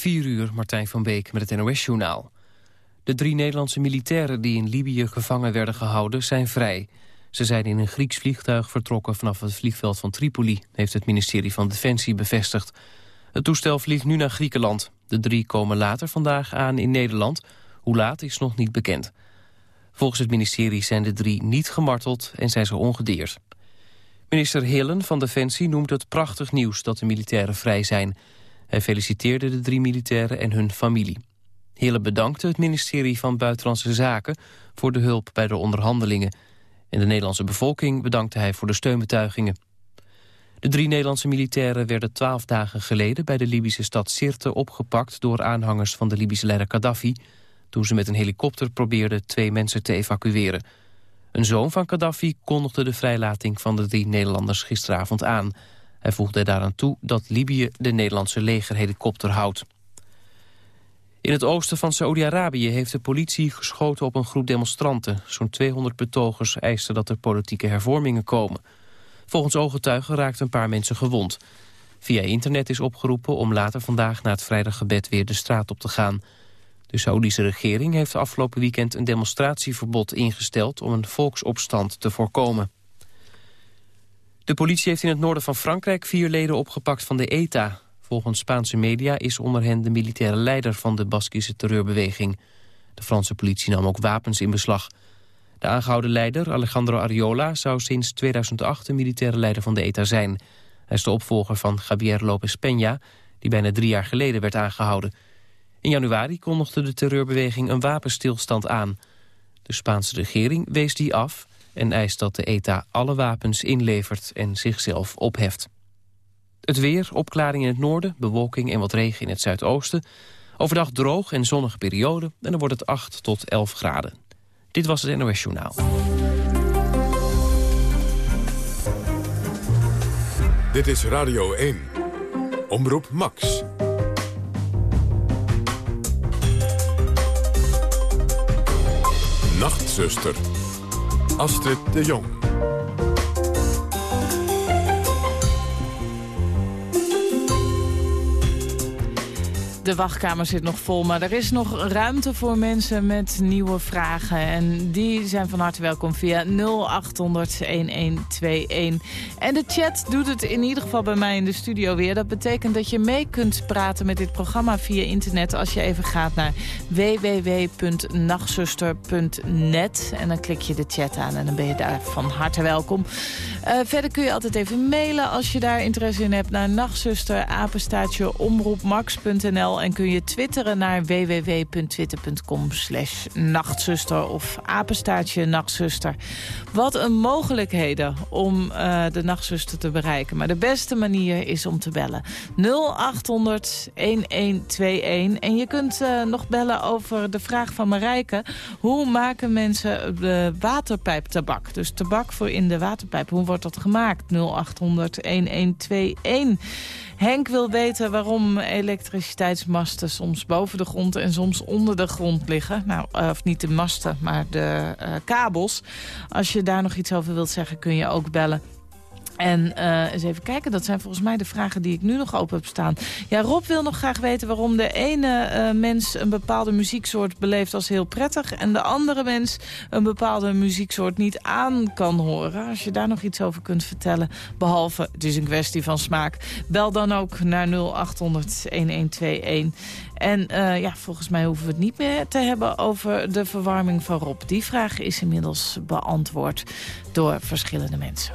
4 uur, Martijn van Beek met het NOS-journaal. De drie Nederlandse militairen die in Libië gevangen werden gehouden zijn vrij. Ze zijn in een Grieks vliegtuig vertrokken vanaf het vliegveld van Tripoli... heeft het ministerie van Defensie bevestigd. Het toestel vliegt nu naar Griekenland. De drie komen later vandaag aan in Nederland. Hoe laat is nog niet bekend. Volgens het ministerie zijn de drie niet gemarteld en zijn ze ongedeerd. Minister Hillen van Defensie noemt het prachtig nieuws dat de militairen vrij zijn... Hij feliciteerde de drie militairen en hun familie. Hille bedankte het ministerie van Buitenlandse Zaken voor de hulp bij de onderhandelingen. En de Nederlandse bevolking bedankte hij voor de steunbetuigingen. De drie Nederlandse militairen werden twaalf dagen geleden bij de Libische stad Sirte opgepakt door aanhangers van de Libische leider Gaddafi, toen ze met een helikopter probeerden twee mensen te evacueren. Een zoon van Gaddafi kondigde de vrijlating van de drie Nederlanders gisteravond aan. Hij voegde daaraan toe dat Libië de Nederlandse legerhelikopter houdt. In het oosten van Saoedi-Arabië heeft de politie geschoten op een groep demonstranten. Zo'n 200 betogers eisten dat er politieke hervormingen komen. Volgens ooggetuigen raakten een paar mensen gewond. Via internet is opgeroepen om later vandaag na het vrijdaggebed weer de straat op te gaan. De Saoedische regering heeft afgelopen weekend een demonstratieverbod ingesteld om een volksopstand te voorkomen. De politie heeft in het noorden van Frankrijk vier leden opgepakt van de ETA. Volgens Spaanse media is onder hen de militaire leider van de Baskische terreurbeweging. De Franse politie nam ook wapens in beslag. De aangehouden leider, Alejandro Ariola, zou sinds 2008 de militaire leider van de ETA zijn. Hij is de opvolger van Javier López Peña, die bijna drie jaar geleden werd aangehouden. In januari kondigde de terreurbeweging een wapenstilstand aan. De Spaanse regering wees die af en eist dat de ETA alle wapens inlevert en zichzelf opheft. Het weer, opklaring in het noorden, bewolking en wat regen in het zuidoosten. Overdag droog en zonnige periode en dan wordt het 8 tot 11 graden. Dit was het NOS Journaal. Dit is Radio 1. Omroep Max. Nachtzuster. Astrid de Jong. De wachtkamer zit nog vol, maar er is nog ruimte voor mensen met nieuwe vragen. En die zijn van harte welkom via 0800-1121. En de chat doet het in ieder geval bij mij in de studio weer. Dat betekent dat je mee kunt praten met dit programma via internet... als je even gaat naar www.nachtzuster.net. En dan klik je de chat aan en dan ben je daar van harte welkom. Uh, verder kun je altijd even mailen als je daar interesse in hebt... naar nachtzuster, omroepmax.nl en kun je twitteren naar www.twitter.com slash nachtzuster of apenstaartje nachtzuster. Wat een mogelijkheden om uh, de nachtzuster te bereiken. Maar de beste manier is om te bellen. 0800 1121. En je kunt uh, nog bellen over de vraag van Marijke. Hoe maken mensen de waterpijptabak? Dus tabak voor in de waterpijp. Hoe wordt dat gemaakt? 0800 1121. Henk wil weten waarom elektriciteitsmasten soms boven de grond en soms onder de grond liggen. Nou, eh, of niet de masten, maar de uh, kabels. Als je daar nog iets over wilt zeggen, kun je ook bellen en uh, eens even kijken, dat zijn volgens mij de vragen die ik nu nog open heb staan. Ja, Rob wil nog graag weten waarom de ene uh, mens een bepaalde muzieksoort beleeft als heel prettig... en de andere mens een bepaalde muzieksoort niet aan kan horen. Als je daar nog iets over kunt vertellen, behalve het is een kwestie van smaak... bel dan ook naar 0800-1121. En uh, ja, volgens mij hoeven we het niet meer te hebben over de verwarming van Rob. Die vraag is inmiddels beantwoord door verschillende mensen.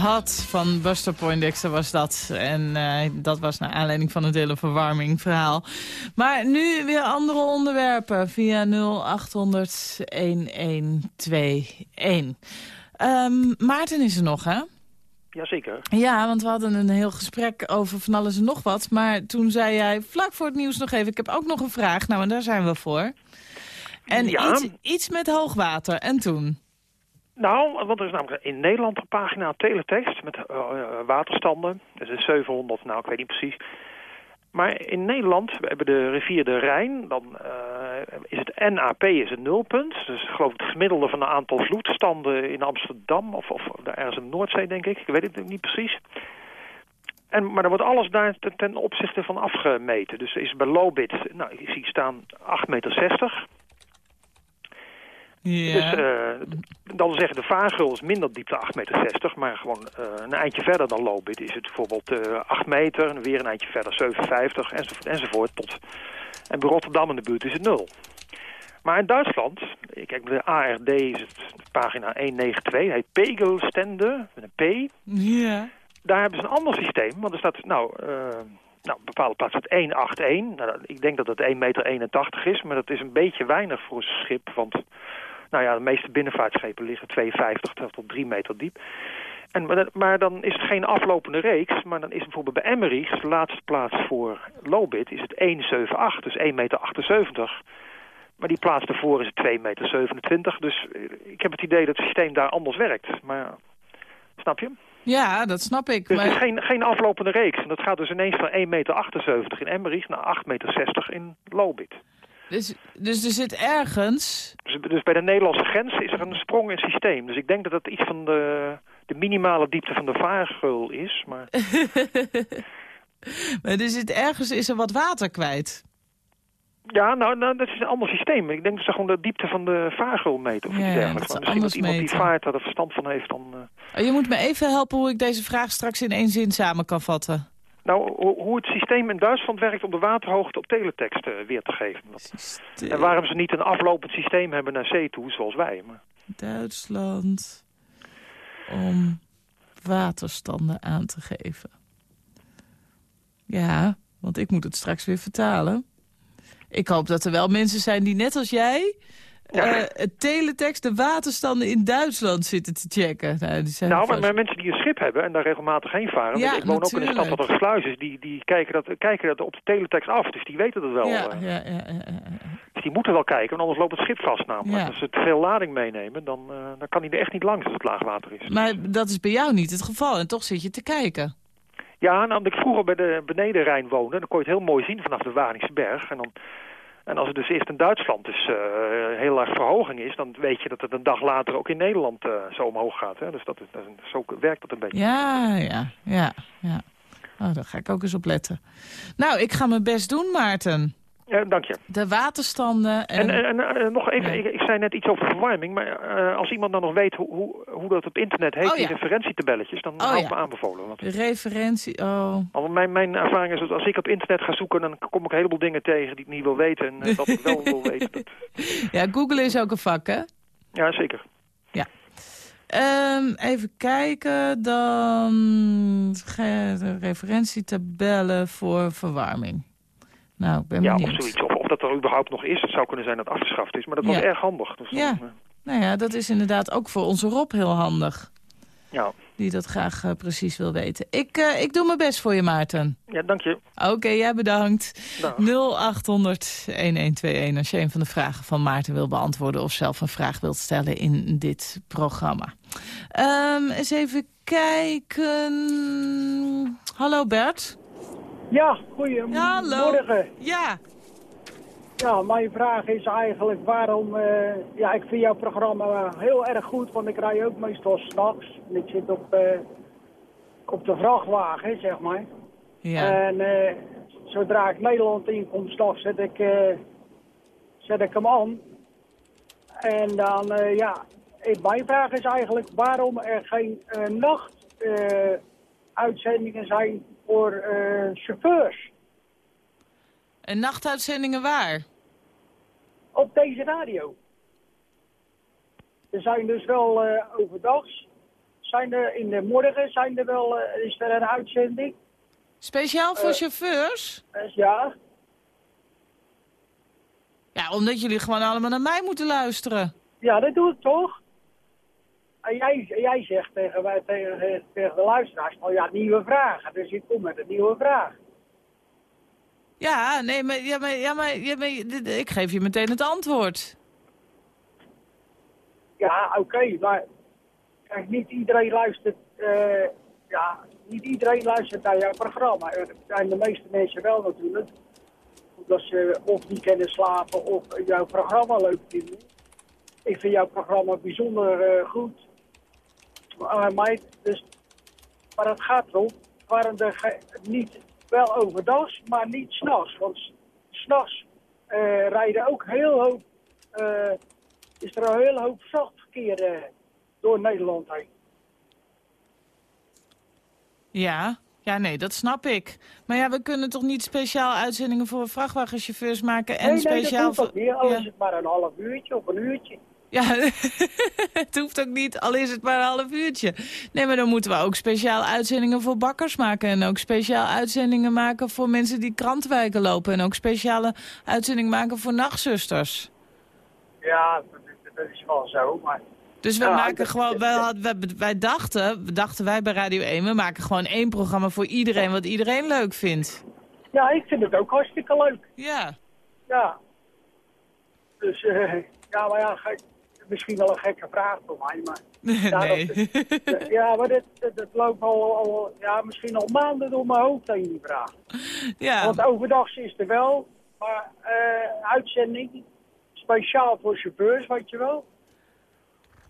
Had, van Buster Poindexter was dat. En eh, dat was naar aanleiding van het hele verwarming verhaal. Maar nu weer andere onderwerpen via 0800 1121. Ehm, Maarten is er nog, hè? Jazeker. Ja, want we hadden een heel gesprek over van alles en nog wat. Maar toen zei jij vlak voor het nieuws nog even... ik heb ook nog een vraag. Nou, en daar zijn we voor. En Ja. iets, iets met hoogwater. En toen? Nou, want er is namelijk in Nederland een pagina teletext met eh, waterstanden. Dat is 700, nou ik weet niet precies. Maar in Nederland, we hebben de rivier de Rijn, dan eh, is het NAP is het nulpunt. Dus ik geloof het gemiddelde van een aantal vloedstanden in Amsterdam of, of ergens in de Noordzee, denk ik. Ik weet het niet precies. En, maar dan wordt alles daar ten, opzichte van afgemeten. Dus is bij Lobit, nou ik zie staan 8,60 meter. Ja. Dus eh, dan wil zeggen de vaargul is minder diepte 8,60 meter, maar gewoon eh, een eindje verder dan Lobit is het bijvoorbeeld eh 8 meter en weer een eindje verder 57 enzovoort, enzovoort tot en bij Rotterdam in de buurt is het 0. Maar in Duitsland, kijk bij de ARD is het pagina 192, heet Pegelstende met een P. ja. Daar hebben ze een ander systeem, want er staat nou, eh nou een bepaalde plaats staat 181. Nou, dat- ik denk dat het 1,81 meter is, maar dat is een beetje weinig voor een schip, want nou ja, de meeste binnenvaartschepen liggen 2,50 tot 3 meter diep. En, maar, maar dan is het geen aflopende reeks, maar dan is bijvoorbeeld bij Emmerich, de laatste plaats voor Lobit, is het 1,78, dus 1,78 meter. Maar die plaats daarvoor is het 2,27 meter. Dus eh, ik heb het idee dat het systeem daar anders werkt. Maar snap je? ja, dat snap ik. Dus het is Maar, geen, geen aflopende reeks. En dat gaat dus ineens van 1,78 meter in Emmerich naar 8,60 meter in Lobit. Dus, dus er zit ergens... Dus, dus bij de Nederlandse grens is er een sprong in het systeem. Dus ik denk dat dat iets van de, de minimale diepte van de vaargeul is. Maar maar er zit ergens is er wat water kwijt. ja, nou, nou, dat is een ander systeem. Ik denk dat ze gewoon de diepte van de vaargeul meten of Ja, iets dergelijks. Maar Misschien dat iemand die vaart daar er verstand van heeft dan... eh, Oh, je moet me even helpen hoe ik deze vraag straks in één zin samen kan vatten. Nou, hoe, het systeem in Duitsland werkt om de waterhoogte op teletext eh, weer te geven. En waarom ze niet een aflopend systeem hebben naar zee toe, zoals wij. Maar... Duitsland om waterstanden aan te geven. Ja, want ik moet het straks weer vertalen. Ik hoop dat er wel mensen zijn die net als jij... Ja. het teletext, de waterstanden in Duitsland zitten te checken. Nou, die zijn Nou, maar, mensen die een schip hebben en daar regelmatig heen varen... Ja, ik woon ook in een stad dat er sluis is... die, die kijken, dat, kijken dat op de teletext af, dus die weten dat wel. ja, eh. ja, ja. Dus die moeten wel kijken, want anders loopt het schip vast namelijk. Als ze te veel lading meenemen, dan, eh, dan kan hij er echt niet langs als het laagwater is. Maar dat is bij jou niet het geval. En toch zit je te kijken. Ja, nou, omdat ik vroeger bij de beneden Rijn woonde... dan kon je het heel mooi zien vanaf de Waningse berg. En, dan, en als het dus eerst in Duitsland dus, eh, heel erg verhoging is... dan weet je dat het een dag later ook in Nederland eh, zo omhoog gaat. Hè? Dus dat zo werkt dat een beetje. Ja, ja, ja, ja. Oh, daar ga ik ook eens op letten. Nou, ik ga mijn best doen, Maarten. Ja, dank je. De waterstanden en... En, en, en, nog even, Ja. ik, ik zei net iets over verwarming, maar eh, als iemand dan nog weet hoe, hoe, hoe dat op internet heet, Oh, die ja. referentietabelletjes, dan Oh, hou ik ja. me aanbevolen. Want, referentie, oh. want mijn, mijn ervaring is dat als ik op internet ga zoeken, dan kom ik een heleboel dingen tegen die ik niet wil weten. En eh, wat ik wel wil weten, dat, Ja, Google is ook een vak, hè? ja zeker. Ehm, even kijken, dan referentietabellen voor verwarming. Nou, ik ben Ja, of benieuwd. zoiets. Of, of dat er überhaupt nog is. Het zou kunnen zijn dat het afgeschaft is. Maar dat was Ja. erg handig. Dus Ja. Nou ja, dat is inderdaad ook voor onze Rob heel handig. ja. Die dat graag eh, precies wil weten. Ik, eh, ik doe mijn best voor je, Maarten. ja, dank je. Oké, jij bedankt. Dag. 0800-1121 als je een van de vragen van Maarten wil beantwoorden... of zelf een vraag wilt stellen in dit programma. Ehm, eens even kijken. Hallo Bert. Ja, goedemorgen. Ja, Ja, mijn vraag is eigenlijk waarom... eh, ja, ik vind jouw programma heel erg goed, want ik rij ook meestal s'nachts. En ik zit op, eh, op de vrachtwagen, zeg maar. ja. En eh, zodra ik Nederland inkom s'nachts, zet, ik, zet ik hem aan. En dan, ja... Mijn vraag is eigenlijk waarom er geen eh, nacht eh, uitzendingen zijn voor eh, chauffeurs. En nachtuitzendingen waar? op deze radio. Er zijn dus wel eh overdags, zijn er in de morgen zijn er wel, eh, is er een uitzending. Speciaal voor chauffeurs? Ja, Ja, omdat jullie gewoon allemaal naar mij moeten luisteren. ja, dat doe ik toch? En jij, jij zegt tegen, wij, tegen, tegen de luisteraars, oh ja, nieuwe vragen. Dus ik kom met een nieuwe vraag. Ja, nee, maar, ja, maar, ja, maar, ja, maar ik geef je meteen het antwoord. Ja, oké, maar kijk, niet iedereen luistert, eh, ja, niet iedereen luistert naar jouw programma. Er zijn de meeste mensen wel natuurlijk. Omdat ze of niet kunnen slapen of jouw programma leuk vinden. Ik vind jouw programma bijzonder eh, goed. Dus, maar het gaat erom, waarom er niet wel overdag, maar niet s'nachts. Want s'nachts eh rijden ook heel hoop, eh, is er een hele hoop vrachtverkeer eh, door Nederland heen. Ja, ja, nee, dat snap ik. Maar ja, we kunnen toch niet speciaal uitzendingen voor vrachtwagenchauffeurs maken en nee, nee, speciaal dat hoeft ook niet. Al Ja. is het maar een half uurtje of een uurtje. Ja, het hoeft ook niet, al is het maar een half uurtje. Nee, maar dan moeten we ook speciaal uitzendingen voor bakkers maken. En ook speciaal uitzendingen maken voor mensen die krantenwijken lopen. En ook speciale uitzendingen maken voor nachtzusters. Ja, dat, is wel zo, maar... Dus we Ja, maken gewoon, wij, hadden- wij, wij dachten, dachten wij bij Radio 1, we maken gewoon één programma voor iedereen wat iedereen leuk vindt. Ja, ik vind het ook hartstikke leuk. Ja, Ja. Dus, eh, ja, maar ja, misschien wel een gekke vraag voor mij, maar... Ja, nee. dat- ja, maar dit, dit loopt al, al, ja, misschien al maanden door mijn hoofd heen, die vraag. ja. Want overdags is er wel, maar eh, uitzending, speciaal voor chauffeurs, weet je wel.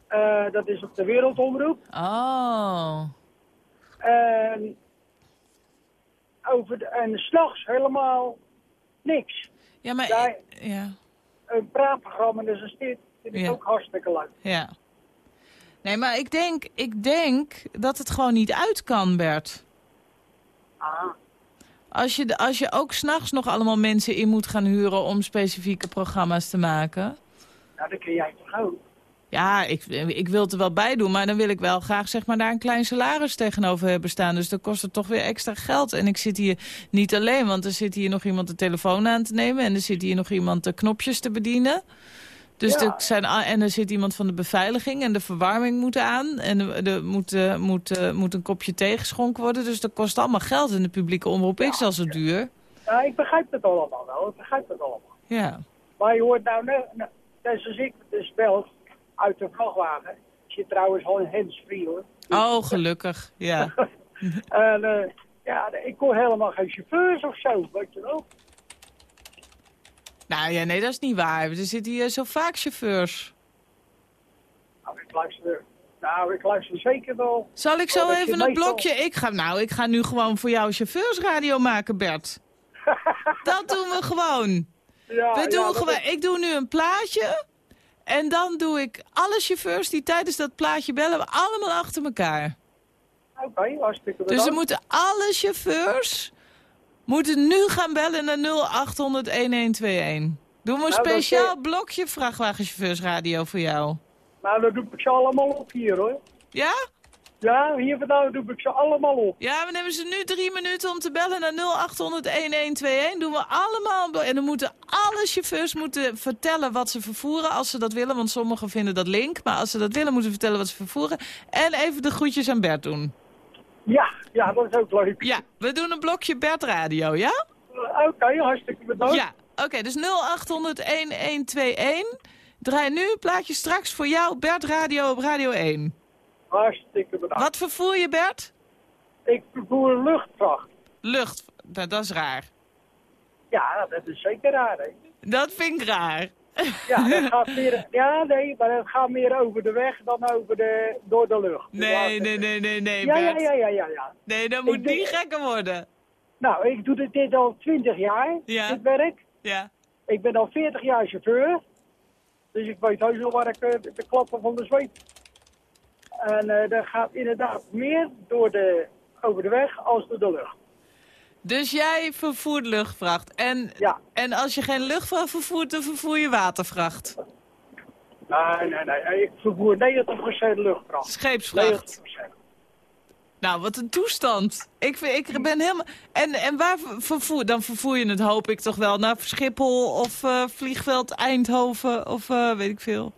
Eh, dat is op de Wereldomroep. Oh. En, over de, en s'nachts helemaal niks. Ja, maar... Ja. Ja. Een praatprogramma, dus is dit, vind ik Ja. ook hartstikke leuk. Ja. Nee, maar ik denk, ik denk dat het gewoon niet uit kan, Bert. Ah, Als je, als je ook s'nachts nog allemaal mensen in moet gaan huren om specifieke programma's te maken. nou, dat kun jij toch ook. Ja, ik, ik wil het er wel bij doen, maar dan wil ik wel graag zeg maar, daar een klein salaris tegenover hebben staan. Dus dan kost het toch weer extra geld. En ik zit hier niet alleen, want er zit hier nog iemand de telefoon aan te nemen. En er zit hier nog iemand de knopjes te bedienen. Dus Ja. er zijn, en er zit iemand van de beveiliging en de verwarming moet aan. En er, moet, eh, moet, eh, moet een kopje thee geschonken worden. Dus dat kost allemaal geld. En de publieke omroep is al zo duur. Ja, ik begrijp het allemaal wel, ik begrijp het allemaal. Ja. Maar je hoort nou, net, net net zoals ik dus bel uit de vrachtwagen. Ik zit trouwens al in handsfree hoor. Oh, gelukkig. Ja. En eh, ja, ik hoor helemaal geen chauffeurs of zo, weet je wel. Nou ja, nee, dat is niet waar. Er zitten hier zo vaak chauffeurs. Nou, ik luister, nou, ik luister zeker wel. Zal ik zo Oh, even een meestal- blokje... Ik ga, nou, ik ga nu gewoon voor jou chauffeursradio maken, Bert. dat doen we gewoon. Ja, We doen gewoon is- ik doe nu een plaatje. En dan doe ik alle chauffeurs die tijdens dat plaatje bellen... allemaal achter elkaar. Oké, hartstikke Dus bedankt. er moeten alle chauffeurs... moeten nu gaan bellen naar 0800-1121. Doen we een dat speciaal blokje vrachtwagenchauffeursradio voor jou. Nou, dat doe ik ze allemaal op hier hoor. Ja? Ja, hier vandaan doe ik ze allemaal op. Ja, we nemen ze nu drie minuten om te bellen naar 0800-1121. Doen we allemaal. En dan moeten alle chauffeurs moeten vertellen wat ze vervoeren als ze dat willen. Want sommigen vinden dat link. Maar als ze dat willen, moeten ze vertellen wat ze vervoeren. En even de groetjes aan Bert doen. Ja, ja, dat is ook leuk. Ja, we doen een blokje Bert Radio, ja? Uh, Oké, hartstikke bedankt. Ja, oké, dus 0800-1121. Draai nu een plaatje straks voor jou, Bert Radio op Radio 1. Hartstikke bedankt. Wat vervoer je, Bert? Ik vervoer een luchtvracht. Lucht, dat, dat is raar. Ja, dat is zeker raar, hè. Dat vind ik raar. Ja, dat gaat meer, ja, nee, maar het gaat meer over de weg dan over de, door de lucht. Nee, nee, nee, nee, nee, Ja, ja, ja, ja, ja, ja. Nee, dat moet Ik niet gekker worden. Nou, ik doe dit, dit al 20 jaar, Ja. dit werk. Ja. Ik ben al 40 jaar chauffeur. Dus ik weet heus wel waar ik eh, de klappen van de zweep. En eh dat gaat inderdaad meer door de, over de weg als door de lucht. Dus jij vervoert luchtvracht. En, Ja. en als je geen luchtvracht vervoert, dan vervoer je watervracht. Nee, nee, nee. Ik vervoer 90% luchtvracht. Scheepsvracht. 90%. Nou, wat een toestand. Ik, ik ben helemaal... En, en waar ver- vervoer... Dan vervoer je het, hoop ik toch wel, naar Schiphol of eh, vliegveld Eindhoven of eh, weet ik veel.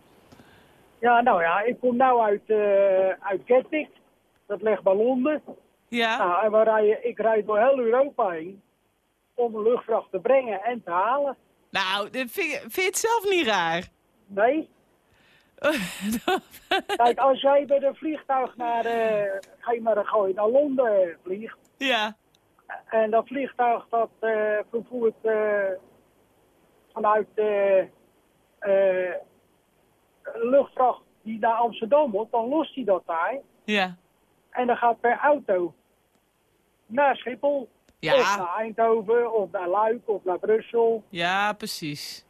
Ja, nou ja, ik kom nou uit, eh uit Gatwick. Dat ligt bij Londen. Ja? Nou, en we rijden, ik rijd door heel Europa heen om een luchtvracht te brengen en te halen. Nou, vind, je- vind je het zelf niet raar? Nee. Kijk, als jij met een vliegtuig naar, eh ga je maar naar Londen vliegt. ja. En dat vliegtuig dat eh, vervoert eh, vanuit eh eh, luchtvracht die naar Amsterdam moet, dan lost hij dat daar. Ja. En dan gaat per auto naar Schiphol. Ja. Of naar Eindhoven, of naar Luik, of naar Brussel. Ja, precies.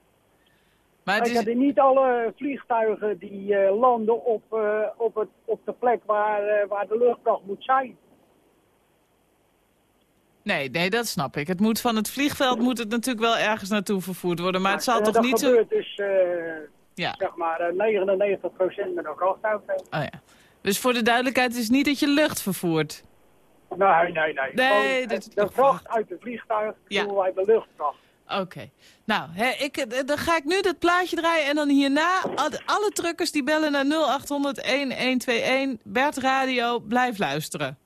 Maar het is... het is niet alle vliegtuigen die eh, landen op, eh, op, het, op de plek waar, eh, waar de luchtkracht moet zijn. Nee, nee, dat snap ik. Het moet van het vliegveld moet het natuurlijk wel ergens naartoe vervoerd worden. Maar het zal toch niet zo... gebeurt dus eh, Ja. zeg maar eh, 99% met een vrachtauto. Oh, ja. Dus voor de duidelijkheid is het niet dat je lucht vervoert. Nee, nee, nee. Nee, dat- de vracht uit het vliegtuig Ja. doen wij de luchtkracht. Oké. Nou, hè, ik, eh, dan ga ik nu dat plaatje draaien en dan hierna al- alle truckers die bellen naar 0800-1121. Bert Radio, blijf luisteren.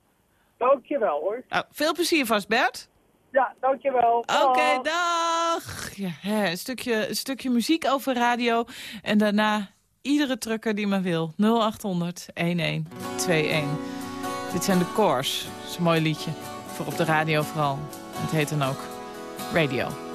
Dankjewel hoor. Nou, veel plezier vast, Bert. Ja, dankjewel. Oké, Dag. dag. Ja, hè, een, stukje, een stukje muziek over radio. En daarna iedere trucker die maar wil. 0800 1121. Dit zijn de Coors. Dat is een mooi liedje. Voor op de radio vooral. Het heet dan ook Radio.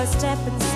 So I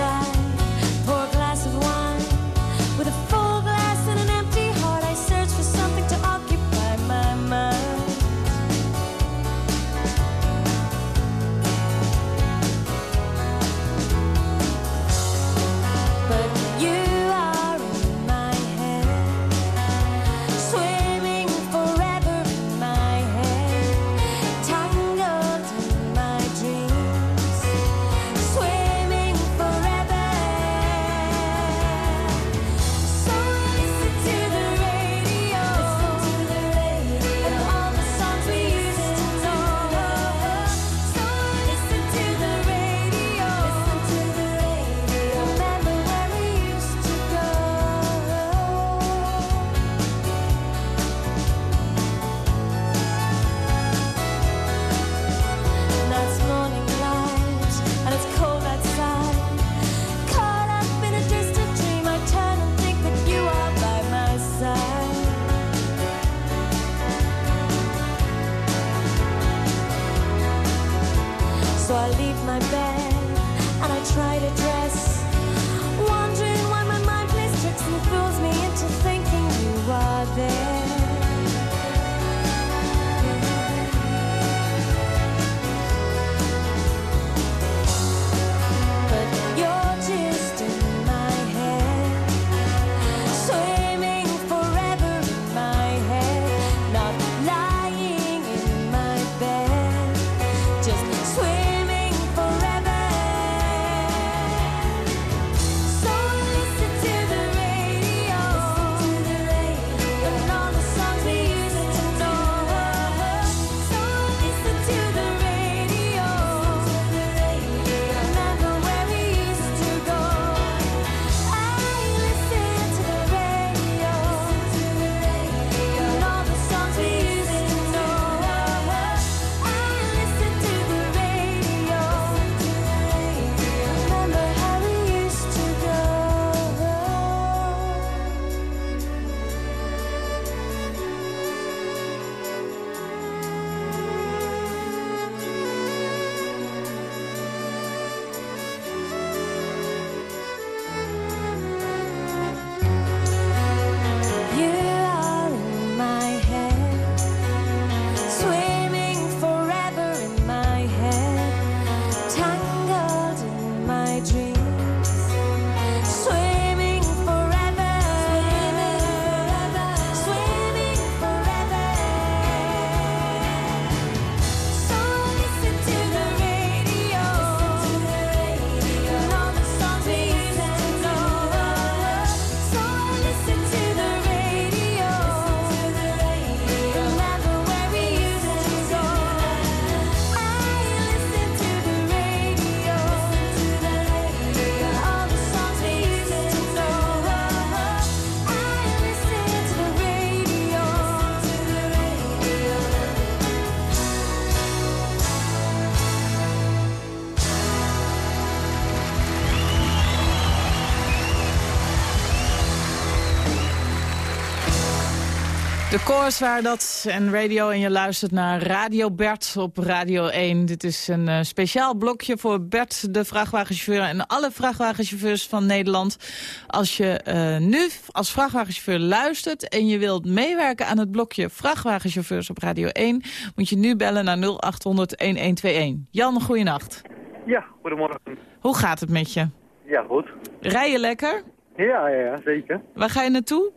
Koers waar dat en radio en je luistert naar Radio Bert op Radio 1. Dit is een eh, speciaal blokje voor Bert, de vrachtwagenchauffeur... en alle vrachtwagenchauffeurs van Nederland. Als je eh, nu als vrachtwagenchauffeur luistert... en je wilt meewerken aan het blokje vrachtwagenchauffeurs op Radio 1... moet je nu bellen naar 0800-1121. Jan, goeienacht. Ja, goedemorgen. Hoe gaat het met je? Ja, goed. Rij je lekker? Ja, ja, zeker. Waar ga je naartoe?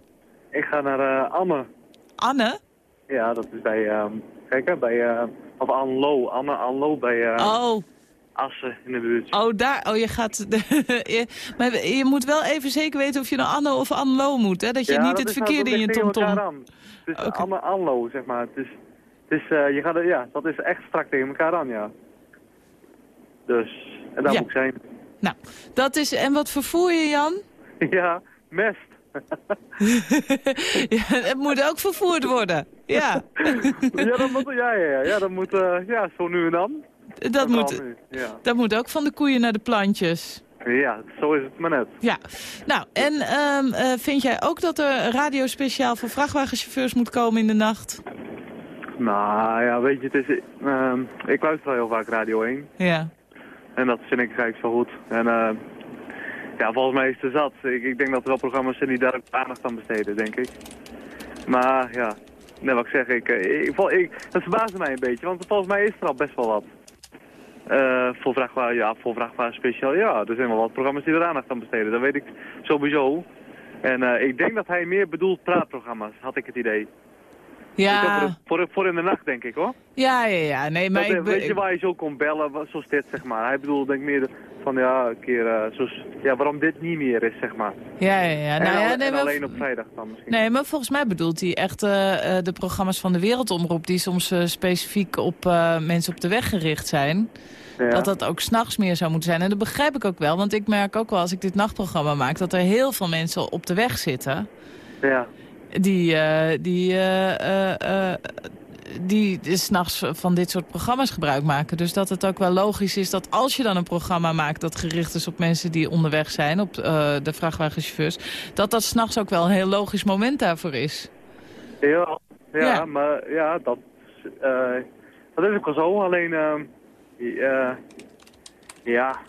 Ik ga naar Anne. Anne? Ja, dat is bij, ehm kijk hè, bij, eh of Anlo. Anne Anlo bij eh Oh, Assen in de buurt. Oh, daar. Oh, je gaat. je, maar je moet wel even zeker weten of je naar Anne of Anlo moet, hè? Dat je Ja, niet dat het nou- verkeerde dat in je tomtom. aan. Het is Oké. Anne Anlo, zeg maar. Het is, het is, eh, je gaat, ja, dat is echt strak tegen elkaar aan, ja. Dus, en daar Ja. moet ik zijn. Nou, dat is. En wat vervoer je, Jan? ja, mest. ja, het moet ook vervoerd worden. Ja, ja, dat moet, ja, ja, ja, dat moet, eh, ja, zo nu en dan. dat moet, nu, Ja. dat moet ook van de koeien naar de plantjes. ja, zo is het maar net. Ja, nou, en ehm, eh, vind jij ook dat er een radio speciaal voor vrachtwagenchauffeurs moet komen in de nacht? Nou ja, weet je, het is, ehm, ik luister al heel vaak Radio 1. Ja. En dat vind ik eigenlijk zo goed. En eh, ja, volgens mij is het zat. Ik, ik denk dat er wel programma's zijn die daar aandacht aan besteden, denk ik. Maar ja, net wat ik zeg, ik, eh, ik, ik, dat verbaasde mij een beetje, want volgens mij is er al best wel wat. Eh voor vrachtwagen, ja, voor vrachtwagen speciaal, ja, er zijn wel wat programma's die er aandacht aan besteden, dat weet ik sowieso. En eh, ik denk dat hij meer bedoelt praatprogramma's, had ik het idee. Ja, Voor, voor, voor in de nacht, denk ik hoor. ja, ja, ja. Nee, maar Dat, ik, be- weet je waar je zo kon bellen, zoals dit, zeg maar. Hij bedoelt denk ik meer van, ja, een keer, eh, zoals, ja, waarom dit niet meer is, zeg maar. Ja, ja, ja. en Nou, ja nee, en maar- alleen op vrijdag dan misschien. Nee, maar volgens mij bedoelt hij echt eh, eh, de programma's van de Wereldomroep... die soms specifiek op mensen op de weg gericht zijn. ja. Dat dat ook s'nachts meer zou moeten zijn. En dat begrijp ik ook wel, want ik merk ook wel als ik dit nachtprogramma maak... dat er heel veel mensen op de weg zitten... ja. Die, eh die, eh, die s'nachts van dit soort programma's gebruik maken. Dus dat het ook wel logisch is dat als je dan een programma maakt... dat gericht is op mensen die onderweg zijn, op de vrachtwagenchauffeurs... dat dat s'nachts ook wel een heel logisch moment daarvoor is. Ja, ja, Ja. maar ja, dat, dat is ook wel zo. Alleen, ehm, ja, ja,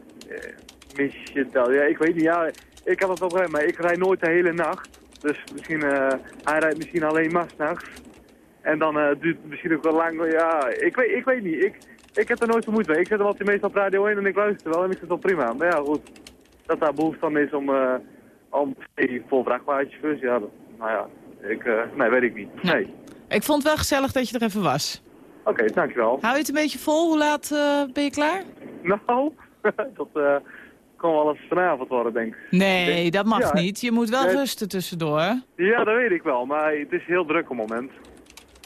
mis je dat? Ja, ik weet niet. Ja, ik had het wel, maar ik rijd nooit de hele nacht. Dus misschien, eh, hij rijdt misschien alleen maar s'nachts. En dan eh, duurt het misschien ook wel lang. Ja, ik weet, ik weet niet. Ik, ik heb er nooit zo moeite mee. Ik zet hem altijd meestal op radio 1 en ik luister wel en ik vind het wel prima. Maar ja, goed. Dat daar behoefte aan is om, eh om twee vol vrachtwagenchauffeurs, ja, dat- nou ja, ik, nee, weet ik niet. Nee. Ik vond het wel gezellig dat je er even was. Oké, dankjewel. Hou je het een beetje vol? Hoe laat ben je klaar? Nou, eh kan wel eens vanavond worden, denk ik. Nee, dat mag Ja. niet. Je moet wel Nee. rusten tussendoor. Ja, dat weet ik wel, maar het is heel druk op het moment.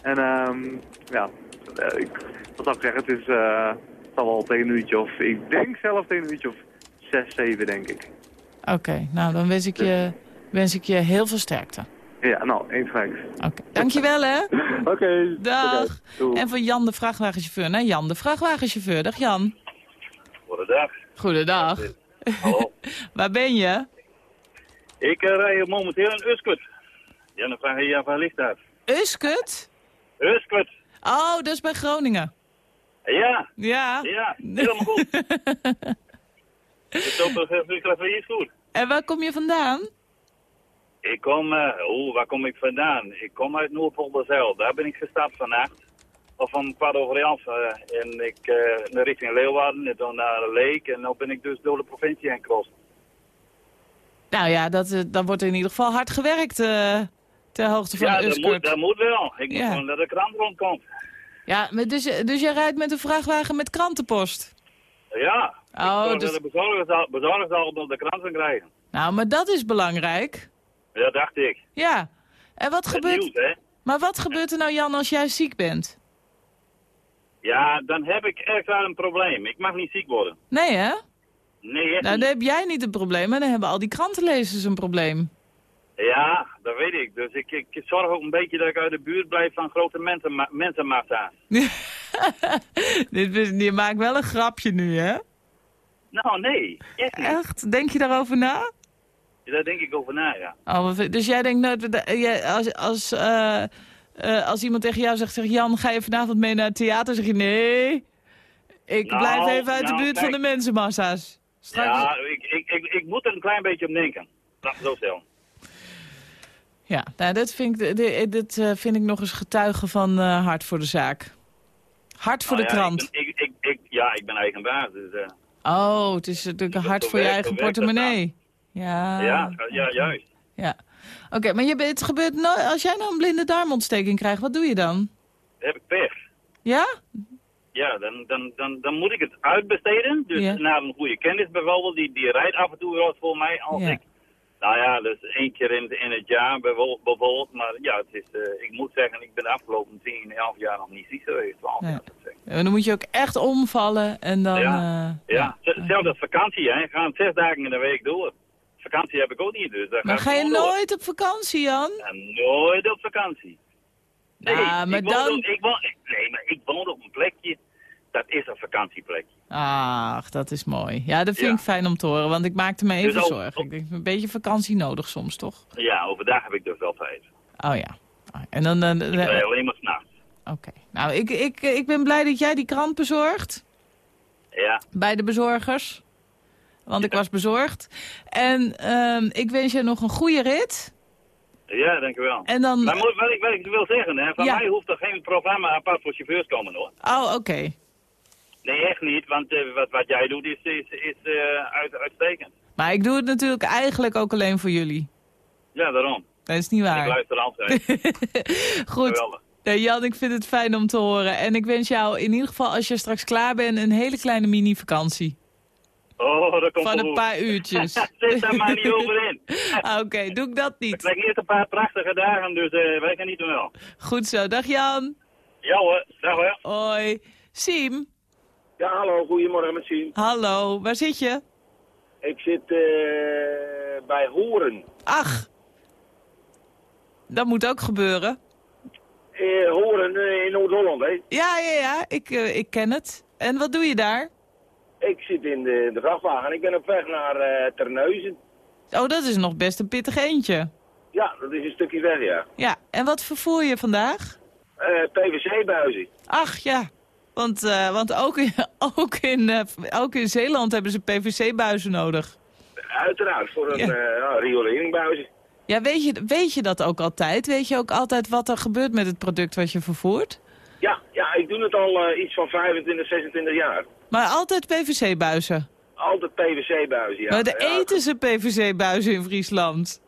En ehm ja, eh, ik, wat zou ik zeggen, het is eh, het zal wel tegen een uurtje of, ik denk zelf tegen een uurtje of zes, zeven, denk ik. Oké, nou dan wens ik, je, wens ik je heel veel sterkte. Ja, nou, eens gelijk. Oké, dankjewel hè. Oké. Dag. En van Jan de vrachtwagenchauffeur naar Jan de vrachtwagenchauffeur. Dag Jan. Goedendag. Goedendag. Hallo. Waar ben je? Ik uh, rij momenteel in Uskut. Ja, dan vraag je je af waar ligt dat? Uskut? Uskut. Oh, dat is bij Groningen. Ja, Ja. ja, helemaal goed. Dus dat fotografie is goed. En waar kom je vandaan? Ik kom, eh oeh, waar kom ik vandaan? Ik kom uit Noordpolderzeil. Daar ben ik gestapt vannacht. Of over elf. eh, en ik eh, naar richting Leeuwarden en dan naar Leek. En nu ben ik dus door de provincie heen cross. Nou ja, dat, eh, dan wordt er in ieder geval hard gewerkt ter hoogte van Ja, dat Uskut. moet, dat moet wel. Ik moet Ja. gewoon dat de krant rondkomt. Ja, dus, dus jij rijdt met een vrachtwagen met krantenpost? Ja, Oh, ik dus- dat de bezorgers al, bezorgers al de krant krijgen. Nou, maar dat is belangrijk. Ja, dacht ik. Ja. En wat gebeurt... nieuws? Maar wat gebeurt er nou, Jan, als jij ziek bent? Ja, dan heb ik echt wel een probleem. Ik mag niet ziek worden. Nee, hè? Nee, echt Nou, niet. dan heb jij niet een probleem, maar dan hebben al die krantenlezers een probleem. Ja, dat weet ik. Dus ik, ik zorg ook een beetje dat ik uit de buurt blijf van grote mensenma mensenmassa's. Dit Je maakt wel een grapje nu, hè? Nou, nee. Echt niet. Echt? Denk je daarover na? Daar denk ik over na, ja. Oh, dus jij denkt, nou, als, als, eh, eh, als iemand tegen jou zegt, zeg Jan, ga je vanavond mee naar het theater? zeg je nee, ik Nou, blijf even uit de nou, buurt van de mensenmassa's. Straks, Ja, ik, ik, ik, ik moet er een klein beetje op denken. Laat me zo stellen. Ja, nou, dat vind ik, dit, dit, eh, vind ik nog eens getuige van eh, hard voor de zaak. Hard voor Nou de ja, krant. Ik ben, ik, ja, ik ben eigen baas, dus... Oh, het is natuurlijk hard voor je eigen portemonnee. Ja, ja, ja, juist. ja. Oké, maar je, het gebeurt nooit. Als jij nou een blinde darmontsteking krijgt, wat doe je dan? Dan heb ik pech. Ja? Ja, dan, dan, dan, dan moet ik het uitbesteden. Dus Ja. naar een goede kennis bijvoorbeeld. Die, die rijdt af en toe wel voor mij. Als Ja. ik, nou ja, dus één keer in, in het jaar bijvoorbeeld. bijvoorbeeld. Maar ja, het is, eh, ik moet zeggen, ik ben de afgelopen 10, 11 jaar nog niet ziek geweest. 12 Ja. jaar. En dan moet je ook echt omvallen en dan... Ja. eh, Ja, z- zelfs als vakantie, hè. Gaan zes dagen in de week door. Vakantie heb ik ook niet, dus Maar ga je door. nooit op vakantie, Jan? Ja, nooit op vakantie. Nee, Ah, maar ik woon dan- op- ik woon, nee, maar ik woon op een plekje, dat is een vakantieplekje. Ach, dat is mooi. Ja, dat vind Ja. ik fijn om te horen, want ik maakte me even Dus zorgen. Ik denk, een beetje vakantie nodig soms, toch? Ja, overdag heb ik dus wel tijd. Oh ja. Ah, En dan... eh, Nee, alleen maar s'nachts. Oké. Nou, ik, ik, ik ben blij dat jij die krant bezorgt. Ja, Bij de bezorgers. Want ik was bezorgd. En ehm, ik wens je nog een goede rit. ja, dankjewel. En dan... Maar wat, ik, wat ik wil zeggen, hè, van Ja. mij hoeft er geen programma apart voor chauffeurs komen hoor. Oh, oké. Nee, echt niet, want eh, wat, wat jij doet is, is, is eh, uit, uitstekend. Maar ik doe het natuurlijk eigenlijk ook alleen voor jullie. Ja, daarom. Dat is niet Ik waar. luister altijd. Goed. Geweldig. Nee, Jan, ik vind het fijn om te horen. En ik wens jou in ieder geval, als je straks klaar bent, een hele kleine mini-vakantie. Oh, dat komt Van een paar uurtjes. Zit daar maar niet over in. Ah, Oké, doe ik dat Het niet. lijkt eerst een paar prachtige dagen, dus eh, wij gaan niet doen wel. Goed zo. Dag Jan. Ja hoor, dag hoor. Hoi. Siem. Ja, hallo, goedemorgen met Sien. Hallo. Waar zit je? Ik zit eh, bij Horen. Ach. Dat moet ook gebeuren. Eh, Horen in Noord-Holland, hè. Ja, ja, ja. Ik, eh, ik ken het. En wat doe je daar? Ik zit in de, de vrachtwagen en ik ben op weg naar eh Terneuzen. Oh, dat is nog best een pittig eentje. Ja, dat is een stukje weg, ja. Ja. En wat vervoer je vandaag? Eh, PVC-buizen. Ach, ja. Want, eh, want ook, in, ook, in, ook in Zeeland hebben ze PVC-buizen nodig. Uiteraard, voor een Ja. ja. ja, rioleringsbuizen. Ja, weet je, weet je dat ook altijd? Weet je ook altijd wat er gebeurt met het product wat je vervoert? Ja, ja, ik doe het al eh, iets van 25, 26 jaar. Maar altijd PVC-buizen. Altijd PVC-buizen, ja. maar de ja, eten ze PVC-buizen in Friesland?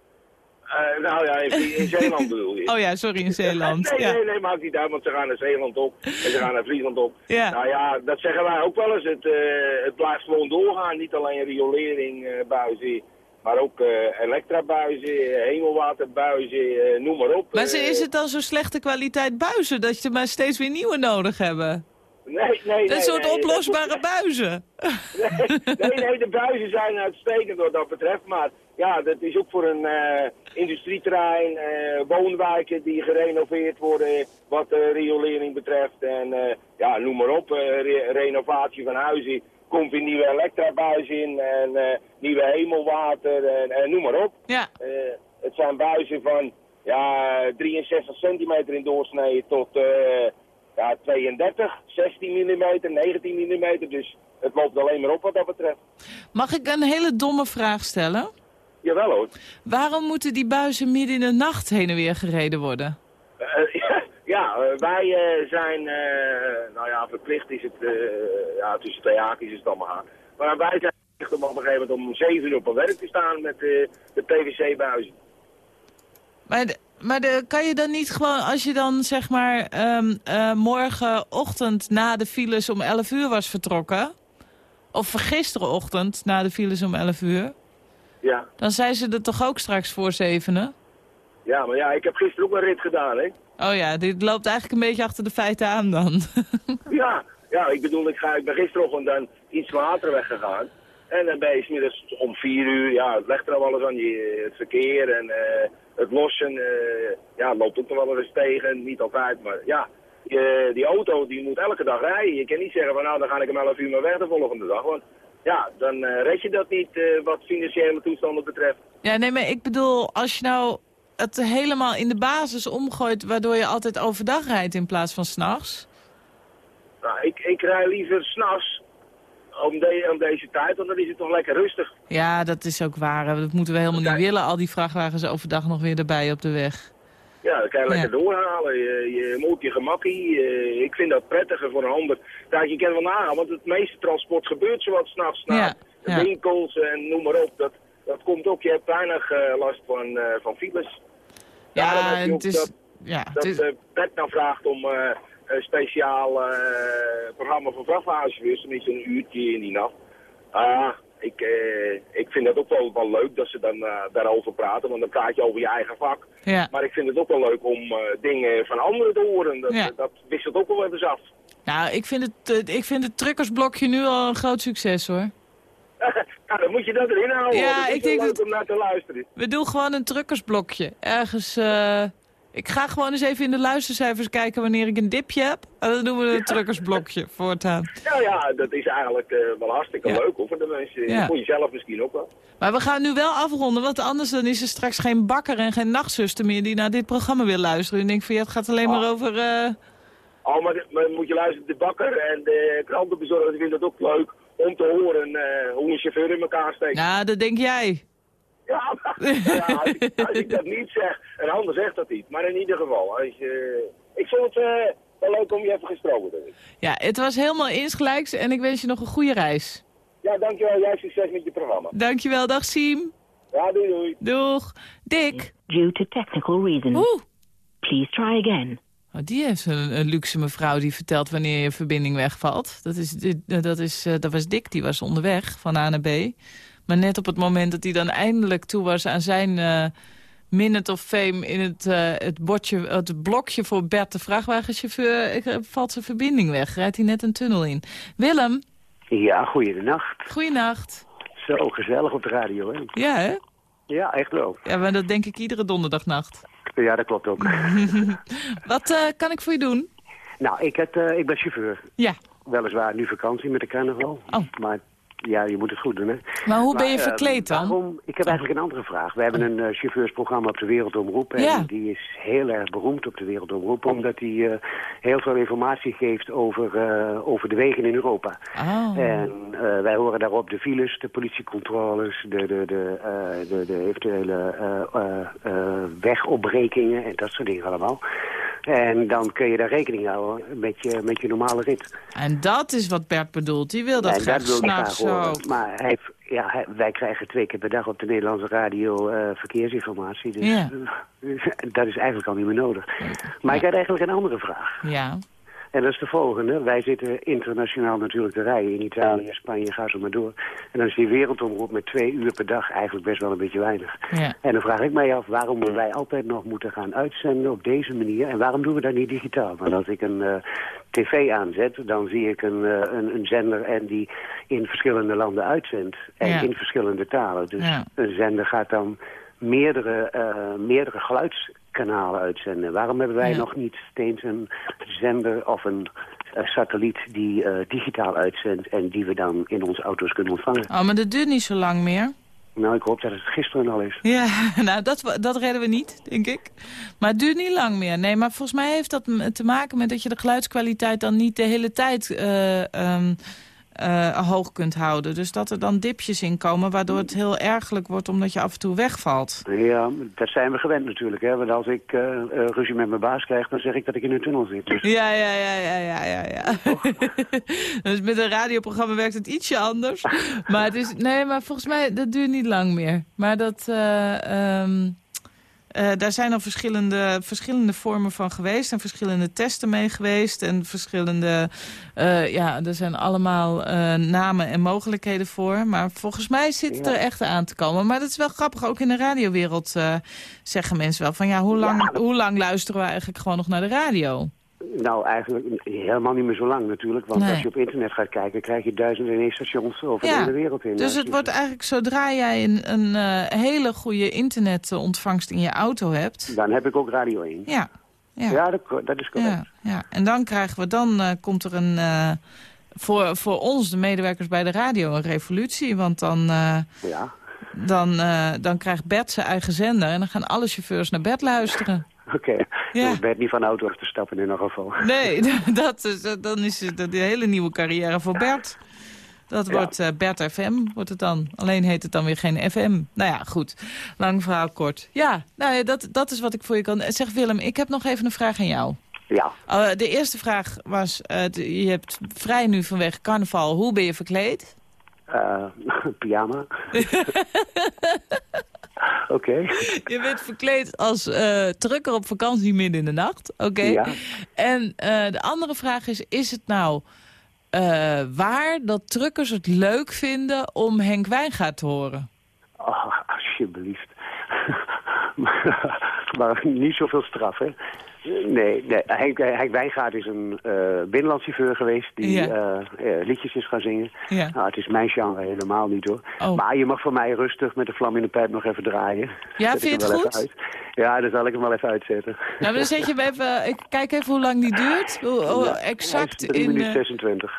eh, nou ja, in, in Zeeland bedoel je. Oh ja, sorry, in Zeeland. Nee, ja. nee, nee, maakt niet uit, want ze gaan naar Zeeland op en ze gaan naar Friesland op. Ja. Nou ja, dat zeggen wij ook wel eens. Het, eh, het blijft gewoon doorgaan. Niet alleen rioleringsbuizen, maar ook eh elektrabuizen, hemelwaterbuizen, eh, noem maar op. Maar Eh, is het dan zo slechte kwaliteit buizen dat je maar steeds weer nieuwe nodig hebben? Nee, nee, nee. een soort nee, oplosbare buizen. Nee, nee, nee, de buizen zijn uitstekend wat dat betreft. Maar ja, dat is ook voor een eh, industrieterrein, eh, woonwijken die gerenoveerd worden wat de riolering betreft. En eh, ja, noem maar op, eh, re- renovatie van huizen. Komt weer nieuwe elektrabuizen in en eh, nieuwe hemelwater en, en noem maar op. Ja. Eh, het zijn buizen van ja, 63 centimeter in doorsnee tot eh, ja, 32, 16 mm, 19 mm. Dus het loopt alleen maar op wat dat betreft. Mag ik een hele domme vraag stellen? Jawel hoor. Waarom moeten die buizen midden in de nacht heen en weer gereden worden? Ja, ja, eh, wij eh, zijn, eh, nou ja, verplicht is het, ja, tussen twee haakjes is het allemaal. Maar wij zijn verplicht om op een gegeven moment om 7 uur op het werk te staan met de PVC-buizen. Maar, de- maar de, kan je dan niet gewoon, als je dan zeg maar ehm, eh, morgenochtend na de files om 11 uur was vertrokken... of gisterenochtend na de files om 11 uur... Ja. dan zijn ze er toch ook straks voor zevenen? ja, maar ja, ik heb gisteren ook een rit gedaan, hè. Oh ja, dit loopt eigenlijk een beetje achter de feiten aan dan. Ja, ja, ik bedoel, ik, ga, ik ben gisterochtend dan iets later weggegaan. En dan ben je 's middags om vier uur, ja, het legt er al wel eens aan je, het verkeer en eh, het lossen. eh, ja, loopt ook nog wel eens tegen, niet altijd, maar ja. Je, die auto die moet elke dag rijden. Je kan niet zeggen van nou, dan ga ik hem 11 uur maar weg de volgende dag. Want ja, dan eh, red je dat niet wat financiële toestanden betreft. ja, nee, maar ik bedoel, als je nou het helemaal in de basis omgooit... waardoor je altijd overdag rijdt in plaats van s'nachts? Nou, ik, ik rij liever s'nachts om, de, om deze tijd, want dan is het toch lekker rustig. Ja, dat is ook waar. Dat moeten we helemaal niet willen. Al die vrachtwagens overdag nog weer erbij op de weg. Ja, dan kan je lekker Ja. doorhalen. Je, je moet je gemakkie. Eh, ik vind dat prettiger voor een ander. Dat je kan wel nagaan, want het meeste transport gebeurt zowat s'nachts Ja, ja. winkels en noem maar op. Dat, dat komt ook. Je hebt weinig eh, last van, eh, van files. Ja, en het is... dat, Ja, dat is, eh, Bert nou vraagt om een speciaal eh, programma voor vrachtwagenchauffeurs. Tenminste een uurtje in die nacht. Ah, ik, ik vind het ook wel, wel leuk dat ze dan daarover praten. Want dan praat je over je eigen vak. ja. Maar ik vind het ook wel leuk om dingen van anderen te horen. Dat, Ja. dat wisselt ook wel eens af. Nou, ik vind, het, ik vind het truckersblokje nu al een groot succes, hoor. nou, dan moet je dat erin houden. Ja, dat ik denk dat- om naar te luisteren. We doen gewoon een truckersblokje. Ergens... eh, ik ga gewoon eens even in de luistercijfers kijken wanneer ik een dipje heb. En dan doen we een truckersblokje voortaan. Ja, ja, dat is eigenlijk eh, wel hartstikke Ja. leuk hoor, voor de mensen. Ja. Voor jezelf misschien ook wel. Maar we gaan nu wel afronden, want anders dan is er straks geen bakker en geen nachtzuster meer die naar dit programma wil luisteren. En denkt van ja, het gaat alleen maar over... eh, Oh, maar, maar moet je luisteren, de bakker en de krantenbezorger die vinden het ook leuk om te horen eh, hoe een chauffeur in elkaar steekt. Nou, dat denk jij. Ja, ja als, ik, als ik dat niet zeg, een ander zegt dat niet. Maar in ieder geval, als je, ik vond het eh, wel leuk om je even gesproken te hebben. Ja, het was helemaal insgelijks en ik wens je nog een goede reis. Ja, dankjewel. Jij succes met je programma. Dankjewel, dag Siem. Ja, doei doei. Doeg. Dick. Due to technical reasons. Oeh. Please try again. Oh, die heeft een, een luxe mevrouw die vertelt wanneer je verbinding wegvalt. Dat, is, eh, dat, is, eh, dat was Dick, die was onderweg van A naar B. Maar net op het moment dat hij dan eindelijk toe was aan zijn eh minute of fame... in het, het, bordje, het blokje voor Bert de vrachtwagenchauffeur... valt zijn verbinding weg. Rijdt hij net een tunnel in. Willem, Ja, goeienacht. goeienacht. Zo gezellig op de radio, hè? Ja, hè? Ja, echt wel. Ja, maar dat denk ik iedere donderdagnacht. Ja, dat klopt ook. Wat eh, kan ik voor je doen? nou, ik, heb, eh, ik ben chauffeur. Ja. Weliswaar nu vakantie met de carnaval. Oh. Maar ja, je moet het goed doen, hè? Maar hoe ben je Maar, eh, verkleed dan? Waarom? Ik heb eigenlijk een andere vraag. We hebben een eh, chauffeursprogramma op de Wereldomroep. En Ja. die is heel erg beroemd op de Wereldomroep. Omdat die eh, heel veel informatie geeft over, eh, over de wegen in Europa. Oh. En wij horen daarop de files, de politiecontroles, de, de, de, de, de eventuele wegopbrekingen en dat soort dingen allemaal. En dan kun je daar rekening houden met je, met je normale rit. En dat is wat Bert bedoelt. Die wil dat en graag s'nachts Maar hij, heeft- ja, hij- wij krijgen twee keer per dag op de Nederlandse radio eh, verkeersinformatie. Dus Ja. dat is eigenlijk al niet meer nodig. Maar ik had eigenlijk een andere vraag. Ja. En dat is de volgende. Wij zitten internationaal natuurlijk te rijden. In Italië, Spanje, ga zo maar door. En dan is die wereldomroep met twee uur per dag eigenlijk best wel een beetje weinig. Ja. En dan vraag ik mij af waarom wij altijd nog moeten gaan uitzenden op deze manier. En waarom doen we dat niet digitaal? Want als ik een eh, tv aanzet, dan zie ik een, eh, een, een zender en die in verschillende landen uitzendt. En Ja. in verschillende talen. Dus Ja. een zender gaat dan meerdere, eh, meerdere geluidskanalen uitzenden. Waarom hebben wij Ja. nog niet steeds een zender of een eh, satelliet die eh, digitaal uitzendt... en die we dan in onze auto's kunnen ontvangen? Oh, maar dat duurt niet zo lang meer. Nou, ik hoop dat het gisteren al is. Ja, nou, dat, dat redden we niet, denk ik. Maar het duurt niet lang meer. Nee, maar volgens mij heeft dat te maken met dat je de geluidskwaliteit dan niet de hele tijd eh, eh, hoog kunt houden. Dus dat er dan dipjes in komen, waardoor het heel ergelijk wordt omdat je af en toe wegvalt. Ja, dat zijn we gewend natuurlijk. Hè? Want als ik eh, eh, ruzie met mijn baas krijg, dan zeg ik dat ik in een tunnel zit. Dus Ja, ja, ja, ja, ja, ja. ja. dus met een radioprogramma werkt het ietsje anders. Maar het is, nee, maar volgens mij, dat duurt niet lang meer. Maar dat, eh, eh, daar zijn al verschillende, verschillende vormen van geweest. En verschillende testen mee geweest. En verschillende, eh, ja, er zijn allemaal eh, namen en mogelijkheden voor. Maar volgens mij zit het er echt aan te komen. Maar dat is wel grappig. Ook in de radiowereld zeggen mensen wel van, ja, hoe lang, hoe lang luisteren we eigenlijk gewoon nog naar de radio? Nou, eigenlijk helemaal niet meer zo lang natuurlijk. Want Nee. als je op internet gaat kijken, krijg je duizenden stations over Ja, de hele wereld in. Dus het wordt eigenlijk, zodra jij een, een eh, hele goede internetontvangst in je auto hebt... Dan heb ik ook Radio 1. Ja, ja, Ja, dat, dat is correct. ja, ja. En dan krijgen we, dan eh, komt er een... eh, voor, voor ons, de medewerkers bij de radio, een revolutie. Want dan, Ja. dan, dan krijgt Bert zijn eigen zender... en dan gaan alle chauffeurs naar bed luisteren. Oké, Ja. ik ben niet van auto af te stappen in ieder geval. Nee, dat is, eh, dan is het de hele nieuwe carrière voor Bert. Dat Ja. wordt eh, Bert FM, wordt het dan. Alleen heet het dan weer geen FM. Nou ja, goed. Lang verhaal kort. Ja, nou ja, dat, dat is wat ik voor je kan... Zeg Willem, ik heb nog even een vraag aan jou. Ja, Uh, de eerste vraag was, uh, je hebt vrij nu vanwege carnaval. Hoe ben je verkleed? eh, pyjama. Oké. Je bent verkleed als uh, trucker op vakantie midden in de nacht. Oké. Ja. En uh, de andere vraag is, is het nou uh, waar dat truckers het leuk vinden om Henk Wijngaard te horen? Oh, alsjeblieft. maar niet zoveel straf, hè? Nee, nee. Henk, Henk Wijngaard is een uh, binnenlandchauffeur geweest die Ja. uh, liedjes is gaan zingen. Ja. Nou, het is mijn genre helemaal niet hoor. Oh. Maar je mag voor mij rustig met de vlam in de pijp nog even draaien. Ja, Zet vind je het goed? Ja, dan zal ik hem wel even uitzetten. Nou, maar dan zet je hem even, ik kijk even hoe lang die duurt. Exact 3 in... minuten eh, 26.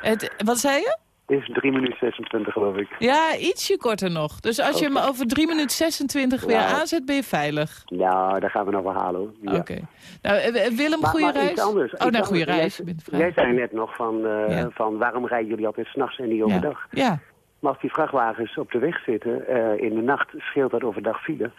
het, wat zei je? Is 3 minuten 26 geloof ik. Ja, ietsje korter nog. Dus als je hem over 3 minuten 26 weer Nou. aanzet, ben je veilig. Ja, daar gaan we nog wel halen hoor. Ja. Oké. Nou, eh, Willem, Maar- goede maar reis? anders, oh, nou, goede reis. Jij, zei net nog van, eh, Ja. van waarom rijden jullie altijd s'nachts en niet overdag? Ja. Maar als die vrachtwagens op de weg zitten eh, in de nacht, scheelt dat overdag file.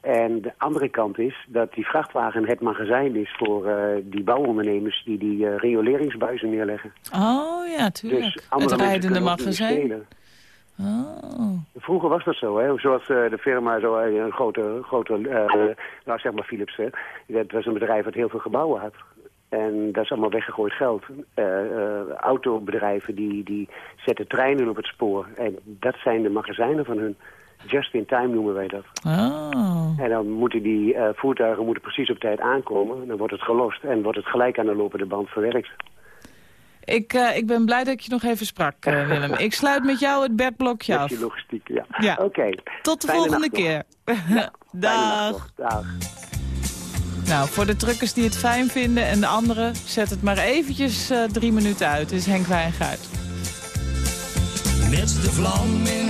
En de andere kant is dat die vrachtwagen het magazijn is voor eh, die bouwondernemers die die eh, rioleringsbuizen neerleggen. Oh ja, tuurlijk. Dus het rijdende magazijn. Oh. Vroeger was dat zo, hè? zoals eh, de firma, zo, een grote, grote nou zeg maar Philips, hè? dat was een bedrijf dat heel veel gebouwen had. En dat is allemaal weggegooid geld. Autobedrijven die, die zetten treinen op het spoor. En dat zijn de magazijnen van hun. Just in time noemen wij dat. Oh. En dan moeten die eh, voertuigen moeten precies op tijd aankomen. Dan wordt het gelost en wordt het gelijk aan de lopende band verwerkt. Ik, eh, ik ben blij dat ik je nog even sprak, eh, Willem. Ik sluit met jou het bedblokje Met af. die logistiek, ja. Ja. Oké. Tot de Fijne volgende keer. Dag. Dag. Nou, voor de truckers die het fijn vinden en de anderen... zet het maar eventjes eh, drie minuten uit. Dit is Henk Wijngaard. Met de vlam in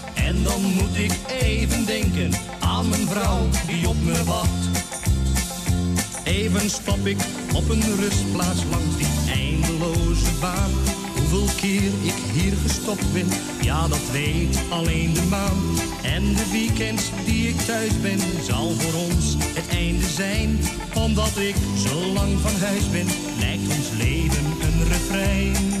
En dan moet ik even denken aan mijn vrouw die op me wacht. Even stop ik op een rustplaats langs die eindeloze baan. Hoeveel keer ik hier gestopt ben, ja dat weet alleen de maan. En de weekends die ik thuis ben, zal voor ons het einde zijn. Omdat ik zo lang van huis ben, lijkt ons leven een refrein.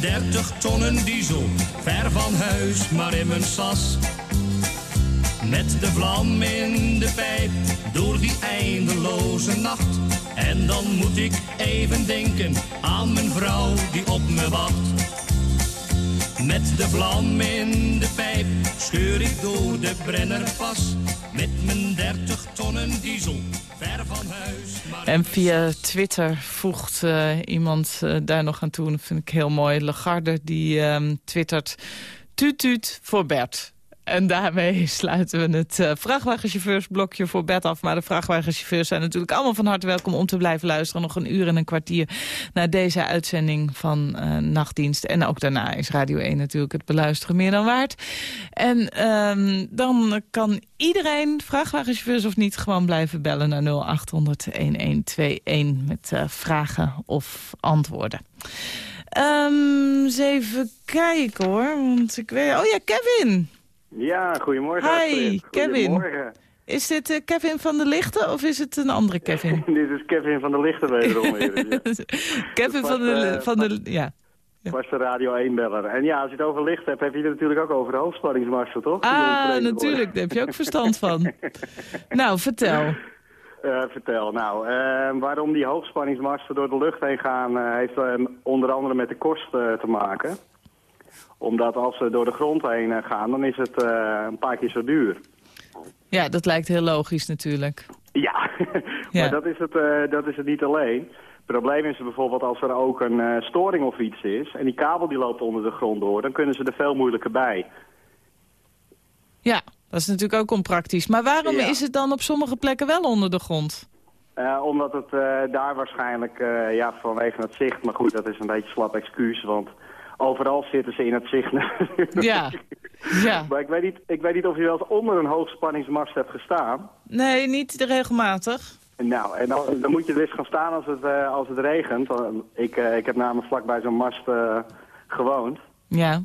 30 tonnen diesel, ver van huis, maar in mijn sas. Met de vlam in de pijp, door die eindeloze nacht. En dan moet ik even denken aan mijn vrouw die op me wacht. Met de vlam in de pijp scheur ik door de Brennerpas. Met mijn 30 tonnen diesel, En via Twitter voegt eh, iemand eh, daar nog aan toe. Dat vind ik heel mooi. Lagarde die ehm, twittert... Tuut tuut voor Bert. En daarmee sluiten we het eh, vrachtwagenchauffeursblokje voor Bert af. Maar de vrachtwagenchauffeurs zijn natuurlijk allemaal van harte welkom om te blijven luisteren. Nog een uur en een kwartier naar deze uitzending van eh, Nachtdienst. En ook daarna is Radio 1 natuurlijk het beluisteren meer dan waard. En ehm, dan kan iedereen, vrachtwagenchauffeurs of niet, gewoon blijven bellen naar 0800-1121 met eh, vragen of antwoorden. Ehm, eens even kijken hoor, want ik weet... Oh ja, Kevin! Ja, goedemorgen. Hi. Kevin. Goedemorgen. Is dit eh, Kevin van de Lichten of is het een andere Kevin? Dit is Kevin van der Lichten wederom ja. Kevin van de... eh, van de ja. was de Radio 1-beller. En ja, als je het over licht hebt, heb je het natuurlijk ook over de hoogspanningsmasten, toch? Die Ah, natuurlijk, daar heb je ook verstand van. nou, vertel. Eh, vertel. Nou, waarom die hoogspanningsmasten door de lucht heen gaan, heeft onder andere met de kost eh, te maken. Omdat als ze door de grond heen eh, gaan, dan is het eh, een paar keer zo duur. Ja, dat lijkt heel logisch natuurlijk. Ja, Ja. maar dat is, het, eh, dat is het niet alleen. Het probleem is bijvoorbeeld als er ook een storing of iets is... en die kabel die loopt onder de grond door, dan kunnen ze er veel moeilijker bij. Ja, dat is natuurlijk ook onpraktisch. Maar waarom Ja. is het dan op sommige plekken wel onder de grond? Omdat het daar waarschijnlijk, ja, vanwege het zicht... maar goed, dat is een beetje een slap excuus, want overal zitten ze in het zicht. Ja. ja. Maar ik weet, niet, ik weet niet of je wel eens onder een hoogspanningsmast hebt gestaan. Nee, niet regelmatig. Nou, en dan, dan moet je eens gaan staan als het, eh, als het regent. Want Ik, eh, ik heb namelijk vlakbij zo'n mast eh, gewoond. Ja.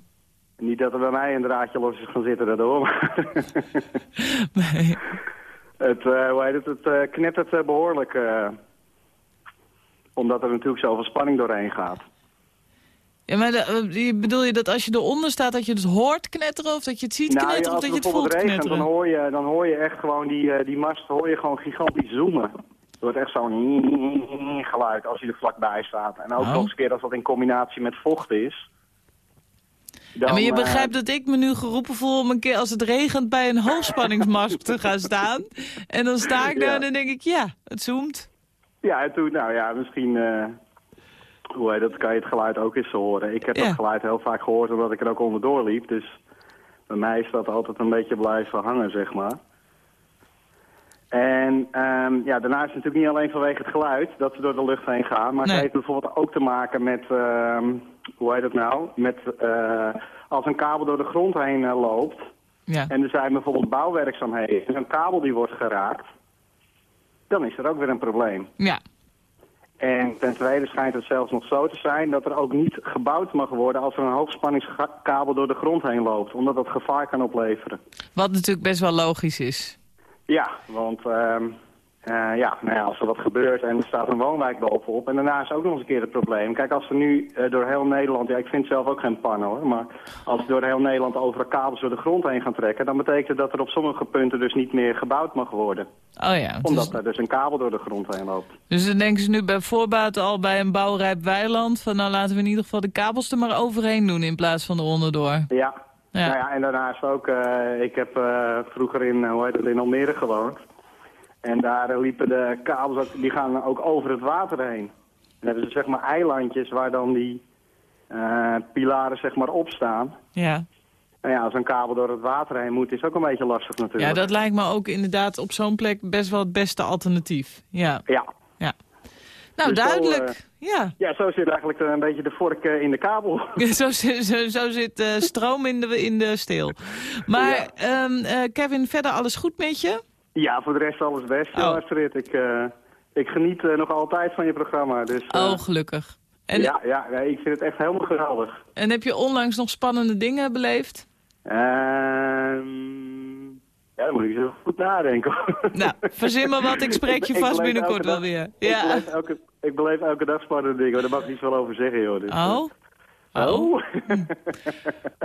Niet dat er bij mij een draadje los is gaan zitten daardoor. Nee. het, eh, hoe heet het, het eh, knettert eh, behoorlijk. eh, omdat er natuurlijk zoveel spanning doorheen gaat. Ja, maar de- eh, bedoel je dat als je eronder staat dat je het hoort knetteren... of dat je het ziet nou, knetteren ja, of dat je het voelt regent, dan knetteren? hoor, je, dan hoor je echt gewoon die, eh, die mast hoor je gewoon gigantisch zoomen. Het wordt echt zo'n geluid als je er vlakbij staat. En ook Oh. nog eens een keer als dat in combinatie met vocht is. Ja, maar je dan, eh, begrijpt dat ik me nu geroepen voel om een keer als het regent bij een hoogspanningsmast te gaan staan. En dan sta ik daar Ja. en dan denk ik, ja, het zoomt. Ja, en toen, nou ja, misschien hoe heet dat, kan je het geluid ook eens horen. Ik heb Ja. dat geluid heel vaak gehoord omdat ik er ook onderdoor liep. Dus bij mij is dat altijd een beetje blijven hangen, zeg maar. En ehm, ja, daarna is het natuurlijk niet alleen vanwege het geluid dat ze door de lucht heen gaan. Maar Nee. het heeft bijvoorbeeld ook te maken met, ehm, hoe heet het nou, met eh, als een kabel door de grond heen eh, loopt. Ja. En er zijn bijvoorbeeld bouwwerkzaamheden en een kabel die wordt geraakt. Dan is er ook weer een probleem. Ja. En ten tweede schijnt het zelfs nog zo te zijn dat er ook niet gebouwd mag worden als er een hoogspanningskabel door de grond heen loopt. Omdat dat gevaar kan opleveren. Wat natuurlijk best wel logisch is. Ja, want ehm, eh, ja, nou ja, als er wat gebeurt en er staat een woonwijk bovenop. En daarna is ook nog eens een keer het probleem. Kijk, als er nu eh, door heel Nederland, ja ik vind zelf ook geen pan hoor. Maar als er door heel Nederland overal kabels door de grond heen gaan trekken. Dan betekent het dat er op sommige punten dus niet meer gebouwd mag worden. Oh ja. Omdat Dus, er dus een kabel door de grond heen loopt. dus dan denken ze nu bij voorbaat al bij een bouwrijp weiland... van nou laten we in ieder geval de kabels er maar overheen doen in plaats van eronder door. Ja. Ja. Nou ja, en daarnaast ook, eh, ik heb vroeger in, hoe heet het, in Almere gewoond. En daar eh, liepen de kabels, die gaan ook over het water heen. En hebben ze zeg maar eilandjes waar dan die eh, pilaren zeg maar op staan. Ja. Nou ja, als een kabel door het water heen moet, is ook een beetje lastig natuurlijk. ja, dat lijkt me ook inderdaad op zo'n plek best wel het beste alternatief. Ja. Ja. ja. Nou, Dus zo, duidelijk. eh, ja. Ja, zo zit eigenlijk een beetje de vork eh, in de kabel. zo, zit- zo, zo zit eh, stroom in de, in de steel. Maar ehm, eh, Kevin, verder alles goed met je? Ja, voor de rest alles best. Ja, Oh. Astrid, ik, eh, ik geniet eh, nog altijd van je programma. Dus, eh, Oh, gelukkig. En, ja, ja nee, ik vind het echt helemaal geweldig. en heb je onlangs nog spannende dingen beleefd? Ehm, ja, dan moet ik zo goed nadenken. Nou, verzin maar wat, ik spreek je vast binnenkort wel weer. Ik, Ja. beleef elke, ik beleef elke dag spannende dingen, maar daar mag ik niet veel over zeggen, joh. Dus, Oh? Oh.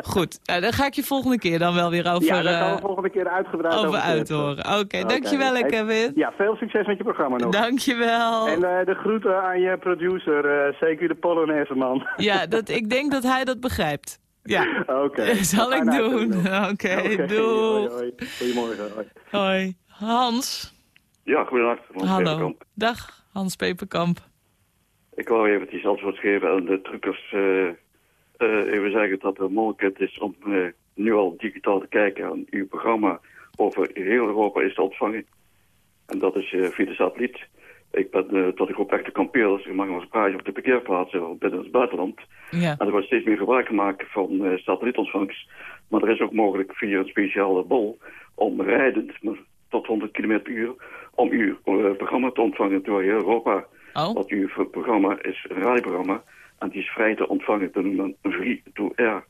Goed, nou, dan ga ik je volgende keer dan wel weer over, ja, daar gaan we eh, volgende keer uitgebreid over over uithoren. Oké, dankjewel Hey, Kevin. Ja, veel succes met je programma nog. Dankjewel. En eh, de groeten aan je producer, eh zeker de Polonaise man. Ja, dat, ik denk dat hij dat begrijpt. Ja. Oké. Zal ik doen. Oké, doei. Goedemorgen. Hoi. Hoi. Hans. Ja, goedendag. Hans Hallo. Peperkamp. Dag, Hans Peperkamp. Ik wou eventjes antwoord geven aan de truckers. eh, eh, even zeggen dat er mogelijkheid is om eh, nu al digitaal te kijken aan uw programma over heel Europa is te ontvangen. En dat is eh, via de satelliet. Ik ben eh, tot de groep echte kampeerders. Ik mag eens praatje op de parkeerplaatsen binnen het buitenland. Ja. En er wordt steeds meer gebruik gemaakt van satellietontvangst. Maar er is ook mogelijk via een speciale bol om rijdend tot 100 km per uur om uw programma te ontvangen door heel Europa. Oh. Want uw programma is een radioprogramma en die is vrij te ontvangen. Dat men een to air.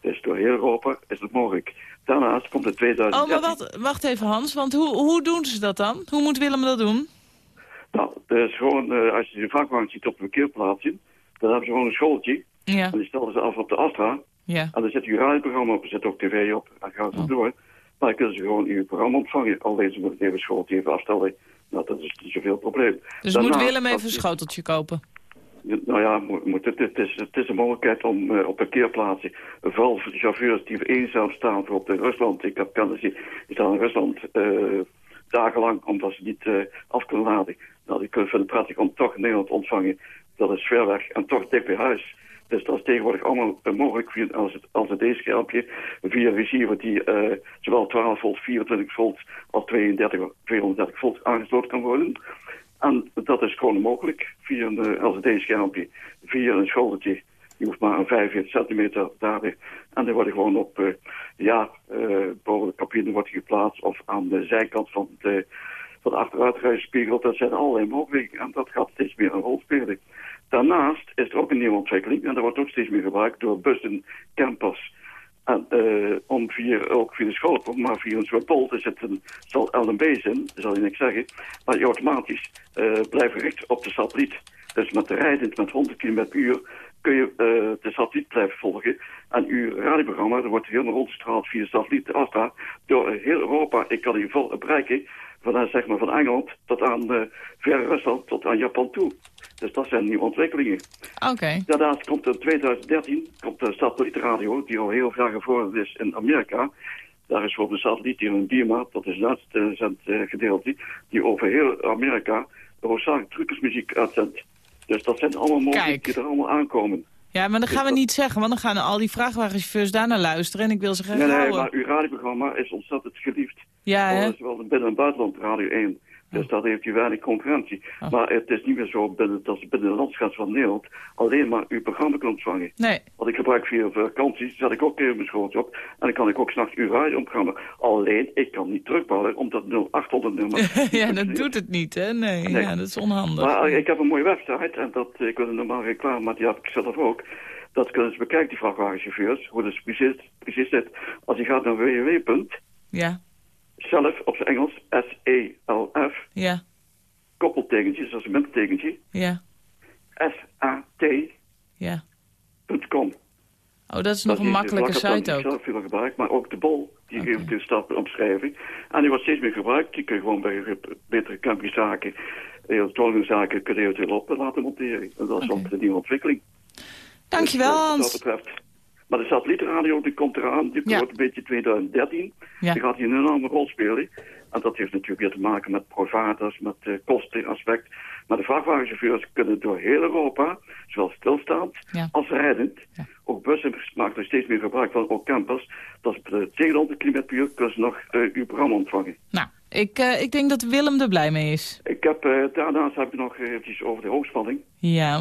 Dus door heel Europa is het mogelijk. Daarnaast komt in 2013... Oh, maar wat, wacht even Hans, want hoe, hoe doen ze dat dan? Hoe moet Willem dat doen? Nou, dat is gewoon, eh, als je de vakwagen ziet op de parkeerplaatsje, dan hebben ze gewoon een schooltje. Ja. En die stellen ze af op de Astra. Ja. En dan zet je radioprogramma op, er zit ook tv op. En gaat het door. Maar dan kunnen ze gewoon uw programma ontvangen. Alleen ze moeten even schooltje even afstellen. Nou, dat is niet zoveel probleem. Dus moet Willem even een je- schoteltje kopen? Nou ja, het, het, is, het is een mogelijkheid om eh, op parkeerplaatsen, vooral voor de chauffeurs die eenzaam staan, bijvoorbeeld in Rusland. Ik heb kennis die, die staan in Rusland eh, dagenlang omdat ze niet eh, af kunnen laden. Nou, die kunnen het prettig om toch in Nederland ontvangen. Dat is ver weg en toch dik bij huis. Dus dat is tegenwoordig allemaal mogelijk via, als het, als het deze schermpje via receiver die zowel 12 volt, 24 volt als 32, 230 volt aangesloten kan worden. En dat is gewoon mogelijk via een eh, LCD-schermpje, via een schoteltje. Je hoeft maar een 45 centimeter daar. weer. En die worden gewoon op, eh, ja, boven de cabine wordt geplaatst of aan de zijkant van de, van de achteruitrijspiegel. Dat zijn allerlei mogelijkheden en dat gaat steeds meer een rol spelen. Daarnaast is er ook een nieuwe ontwikkeling en dat wordt ook steeds meer gebruikt door bussen, campers. En eh, om via, ook via de school, maar via soort bol, zit een, zal LNB in, zal je niks zeggen, maar je automatisch eh blijft gericht op de satelliet. Dus met de rijdend met 100 km per uur kun je eh, de satelliet blijven volgen. En uw radioprogramma, dat wordt helemaal rondgestraald via de satelliet, door heel Europa. Ik kan in ieder geval bereiken, van, eh, zeg maar van Engeland tot aan eh verre Rusland, tot aan Japan toe. Dus dat zijn nieuwe ontwikkelingen. Oké. Daarnaast komt in 2013 komt de satellietradio, die al heel ver gevorderd is in Amerika. Daar is voor de satelliet hier een Dima, dat is het uitzendgedeelte, die over heel Amerika hoofdzakelijk truckersmuziek uitzendt. Dus dat zijn allemaal mogelijkheden die er allemaal aankomen. Ja, maar dat gaan we niet zeggen, want dan gaan al die vrachtwagenchauffeurs daar naar luisteren en ik wil ze graag Nee, nee, houden. maar uw radioprogramma is ontzettend geliefd. Ja, hè? Oh, Zowel binnen- en buitenland Radio 1. Dus dat heeft u weinig concurrentie. Maar het is niet meer zo binnen, dat ze binnen de landsgrens van Nederland alleen maar uw programma kunt ontvangen. Nee. Want ik gebruik via vakanties, zet ik ook even mijn schooltje op. En dan kan ik ook s'nachts uw radioprogramma. Alleen, ik kan niet terugbellen om dat 0800 nummer. ja, dat doet het niet, hè? Nee, Nee. Ja, dat is onhandig. Maar eh, ik heb een mooie website en dat, ik wil normaal reclame, maar die heb ik zelf ook. Dat kunnen ze bekijken, die vrachtwagenchauffeurs, hoe dat precies, precies zit. Als je gaat naar www. Ja, zelf op zijn Engels, S-E-L-F, ja, koppeltekentje, zoals een munttekentje, ja, S-A-T.com. ja. Oh, dat is nog een makkelijke site die ik ook. zelf veel gebruik, maar ook de bol, die geeft de stap omschrijving. En die wordt steeds meer gebruikt. Die kun je gewoon bij betere campingzaken, elektronische kun je eventueel op laten monteren. En dat is ook de nieuwe ontwikkeling. Dankjewel, Dus, eh, Hans. Wat dat betreft. Maar de satellietradio, die komt eraan, die wordt een beetje 2013. Ja. Die gaat hier een enorme rol spelen. En dat heeft natuurlijk weer te maken met providers, met uh, kostenaspect. Maar de vrachtwagenchauffeurs kunnen door heel Europa, zowel stilstaand Ja. als rijdend, ook bussen maken er steeds meer gebruik van, ook campers. Dat is uh, tegen 100 km per uur kunnen ze nog uh, uw programma ontvangen. Nou, ik, eh, ik denk dat Willem er blij mee is. Ik heb, daarnaast heb ik nog eventjes over de hoogspanning. Ja,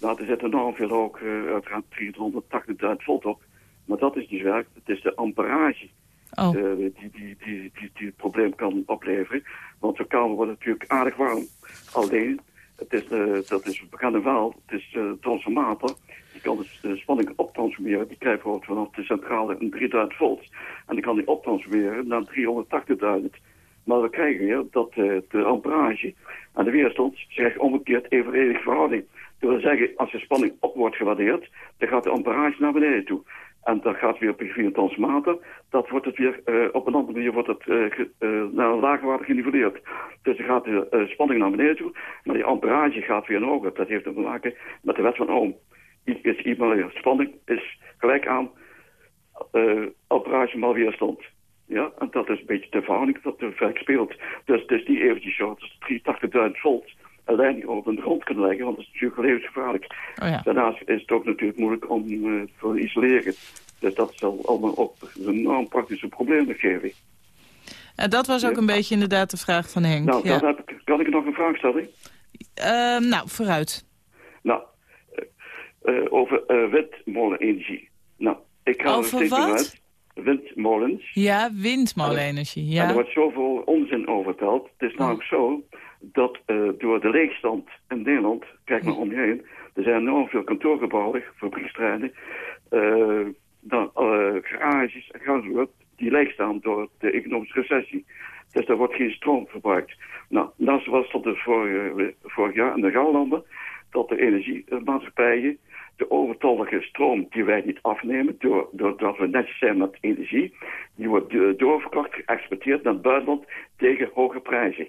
Er zit enorm veel ook, uh, uiteraard 380.000 volt op. Maar dat is niet werk, het is de amperage. Oh. Uh, die, die, die, die, die het probleem kan opleveren. Want zo'n kamer wordt natuurlijk aardig warm. Alleen, het is, uh, dat is een bekende het is uh, transformator. Die kan dus de spanning optransformeren. Die krijgt gewoon vanaf de centrale een 3000 volt. En die kan die optransformeren naar 380.000. Maar we krijgen weer dat de amperage en de weerstand zich omgekeerd evenredige verhouding. Dat wil zeggen, als de spanning op wordt gewaardeerd, dan gaat de ampérage naar beneden toe. En dan gaat weer via een transformator, dat wordt het weer, eh, op een andere manier wordt het eh, eh, naar een lage waarde geniveleerd. Dus dan gaat de spanning naar beneden toe, maar die ampérage gaat weer hoger. Dat heeft te maken met de wet van Ohm. I is I maal spanning is gelijk aan ampérage maal weerstand. Ja, en dat is een beetje de verhouding dat de werk speelt. Dus is niet eventjes zo dat 83.000 volt een leiding over de grond kunnen leggen, want dat is natuurlijk levensgevaarlijk. Oh ja. Daarnaast is het ook natuurlijk moeilijk om eh, te isoleren. Dus dat zal allemaal ook een enorm praktische problemen geven. En dat was ook een beetje inderdaad de vraag van Henk. Nou, ja. dan heb ik, kan ik nog een vraag stellen? Ehm, nou, vooruit. Nou, eh, eh, over windmolenenergie. Nou, ik ga er Over steeds meer wat? uit. Windmolens. Ja, windmolenenergie. En er Ja. wordt zoveel onzin over verteld. Het is namelijk zo dat eh, door de leegstand in Nederland, kijk maar om je heen, er zijn enorm veel kantoorgebouwen, fabrieksterreinen, eh dan, eh, garages die leeg staan door de economische recessie. Dus daar wordt geen stroom verbruikt. Nou, dat was de vorige, vorig jaar in de Gouwlanden, dat de energiemaatschappijen de overtollige stroom die wij niet afnemen, door, doordat we netjes zijn met energie, die wordt doorverkocht, geëxporteerd naar het buitenland tegen hoge prijzen.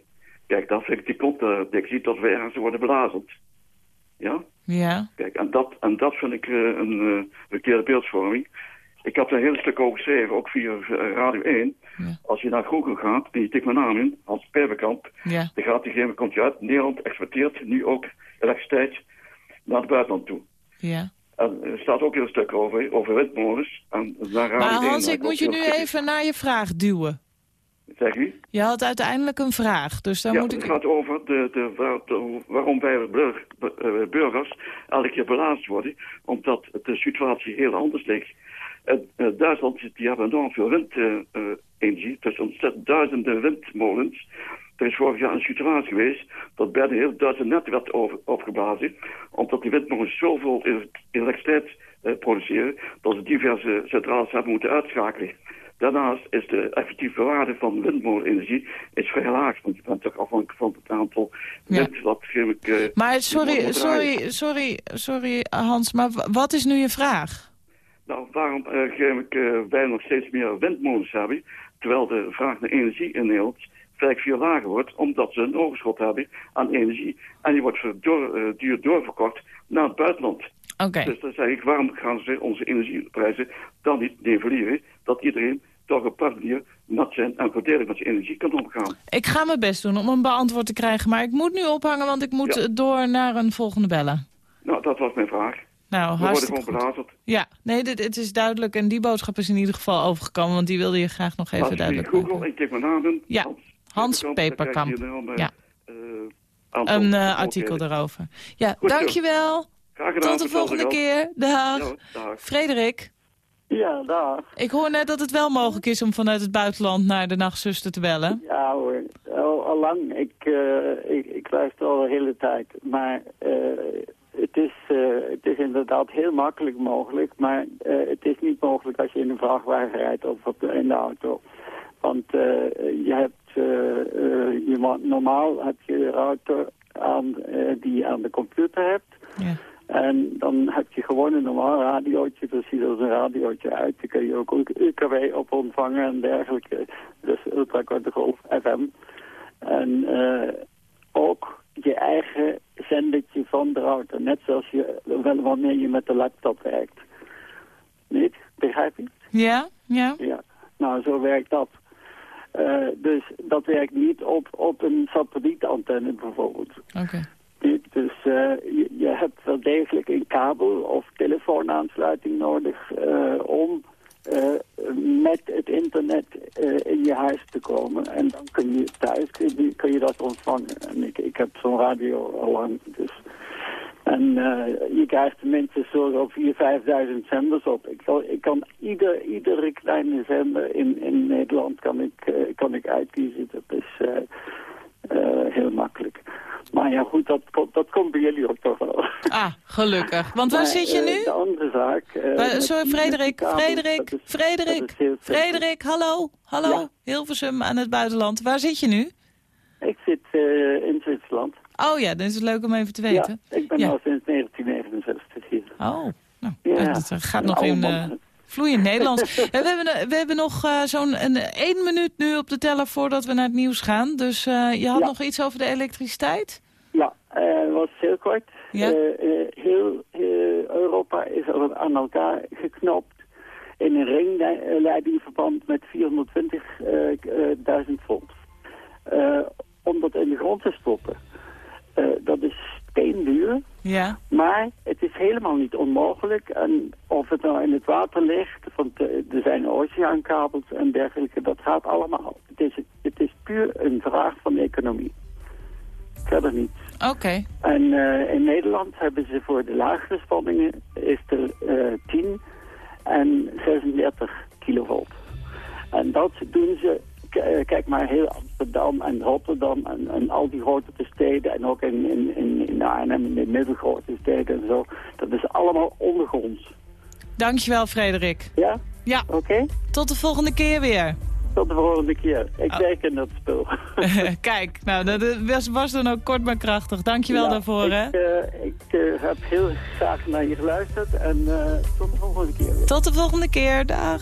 Kijk, dat vind ik die kont, eh, dat we ergens worden belazerd. Ja? Ja. Kijk, en dat, en dat vind ik eh, een eh, verkeerde beeldvorming. Ik heb daar een heel stuk over geschreven, ook via Radio 1. Als je naar Google gaat en je tikt mijn naam in, Hans Perbekamp, Ja. dan gaat diegene, komt je uit, Nederland exporteert nu ook elektriciteit naar het buitenland toe. ja. En er staat ook heel stuk over, over windmolens. En Radio Maar 1 Hans, ik moet je nu even naar je vraag duwen. Zeg u? Je had uiteindelijk een vraag, dus dan ja, moet het ik... gaat over de, de, waar- de- waarom wij burg- eh, burgers elke keer belazerd worden. Omdat de situatie heel anders ligt. Eh, Duitsland die hebben enorm veel windenergie. dus ontzettend duizenden windmolens. Er is vorig jaar een situatie geweest dat bijna heel Duitsland net werd over, opgeblazen. Omdat die windmolens zoveel ele- elektriciteit produceren dat ze diverse centrales hebben moeten uitschakelen. Daarnaast is de effectieve waarde van windmolenenergie is vrij laag. Want je bent toch afhankelijk van het aantal wind wat chemisch... eh, Maar sorry, sorry, sorry, sorry Hans, maar wat is nu je vraag? Nou, waarom eh, chemisch, eh, wij nog steeds meer windmolens hebben... terwijl de vraag naar energie in Nederland vrij veel lager wordt... omdat ze een overschot hebben aan energie. En die wordt door, duur doorverkocht naar het buitenland. Oké. Dus dan zeg ik, waarom gaan ze onze energieprijzen dan niet nivelleren... dat iedereen toch op een manier met zijn en voordelig met zijn energie kan omgaan. Ik ga mijn best doen om een beantwoord te krijgen, maar ik moet nu ophangen, want ik moet Ja. door naar een volgende bellen. Nou, dat was mijn vraag. Nou, We worden hartstikke gewoon goed. belazerd. Ja, nee, dit, het is duidelijk en die boodschap is in ieder geval overgekomen, want die wilde je graag nog even Als duidelijk Google, maken. ik tik mijn naam in. Ja, Hans Peperkamp, Ja. eh, Een eh, artikel daarover. Ja, Goed dankjewel. Graag gedaan, Tot de volgende keer. Dag. Ja, dag. Frederik. Ja, dag. Ik hoor net dat het wel mogelijk is om vanuit het buitenland naar de nachtzuster te bellen. Ja hoor, al, al lang. Ik, eh, ik, ik luister al de hele tijd. Maar eh, het, is, eh, het is inderdaad heel makkelijk mogelijk. Maar het is niet mogelijk als je in een vrachtwagen rijdt of op de, in de auto. Want eh, je hebt, je, ma- normaal heb je de router aan, die je aan de computer hebt. Ja. En dan heb je gewoon een normaal radiootje, er als een radiootje uit. Daar kun je ook UKW op ontvangen en dergelijke. Dus ultrakorte golf, FM. En eh, ook je eigen zendertje van de router. Net zoals je, wel wanneer je met de laptop werkt. Niet? Begrijp je? Ja? Ja? Ja. Nou, zo werkt dat. Eh, dus dat werkt niet op, op een satellietantenne bijvoorbeeld. Oké. Dus eh, je, hebt wel degelijk een kabel of telefoonaansluiting nodig eh, om eh, met het internet in je huis te komen. En dan kun je thuis kun je, kun je dat ontvangen. En ik, ik heb zo'n radio al lang. Dus. En je krijgt tenminste zo 4.000, 5.000 zenders op. Ik kan, ik kan ieder, iedere kleine zender in, in Nederland kan ik, kan ik uitkiezen. Dat is heel makkelijk. Maar ja goed, dat, komt- dat komt bij jullie ook toch wel. Ah, gelukkig. Want waar Maar, zit je eh, nu? de andere zaak... eh, met- sorry, Frederik, Frederik, is- Frederik. Frederik, hallo, hallo. Ja. Hilversum aan het buitenland. Waar zit je nu? Ik zit eh, in Zwitserland. Oh ja, dan is het leuk om even te weten. Ja, ik ben Ja. al sinds 1969 hier. Oh, nou, Ja. dat gaat Een nog oude in. Eh, vloeiend Nederlands. Eh, we, hebben, we hebben nog eh, zo'n een- één minuut nu op de teller voordat we naar het nieuws gaan. Dus eh, je had Ja. nog iets over de elektriciteit? Ja, eh was heel kort. Ja. Eh, eh, heel eh, Europa is aan elkaar geknopt in een ringleidingverband met 420.000 volt. Eh, om dat in de grond te stoppen. Eh, dat is steenduur, Ja. maar het is helemaal niet onmogelijk. En of het nou in het water ligt, want eh, er zijn oceaankabels en dergelijke, dat gaat allemaal. Het is, het is puur een vraag van de economie. Verder niet. Oké. En eh, in Nederland hebben ze voor de lagere spanningen is er eh 10 en 36 kilovolt. En dat doen ze, kijk maar heel Amsterdam en Rotterdam en, en al die grote steden en ook in, in, in, in Arnhem, in de middelgrote steden en zo. Dat is allemaal ondergronds. Dankjewel, Frederik. Ja? Ja. Oké. Tot de volgende keer weer. Tot de volgende keer. Ik Oh. werk in dat spul. Kijk, nou, dat was, was dan ook kort maar krachtig. Dankjewel Ja, daarvoor, ik, hè. eh, ik eh, heb heel graag naar je geluisterd en eh, tot de volgende keer weer. Tot de volgende keer. Dag.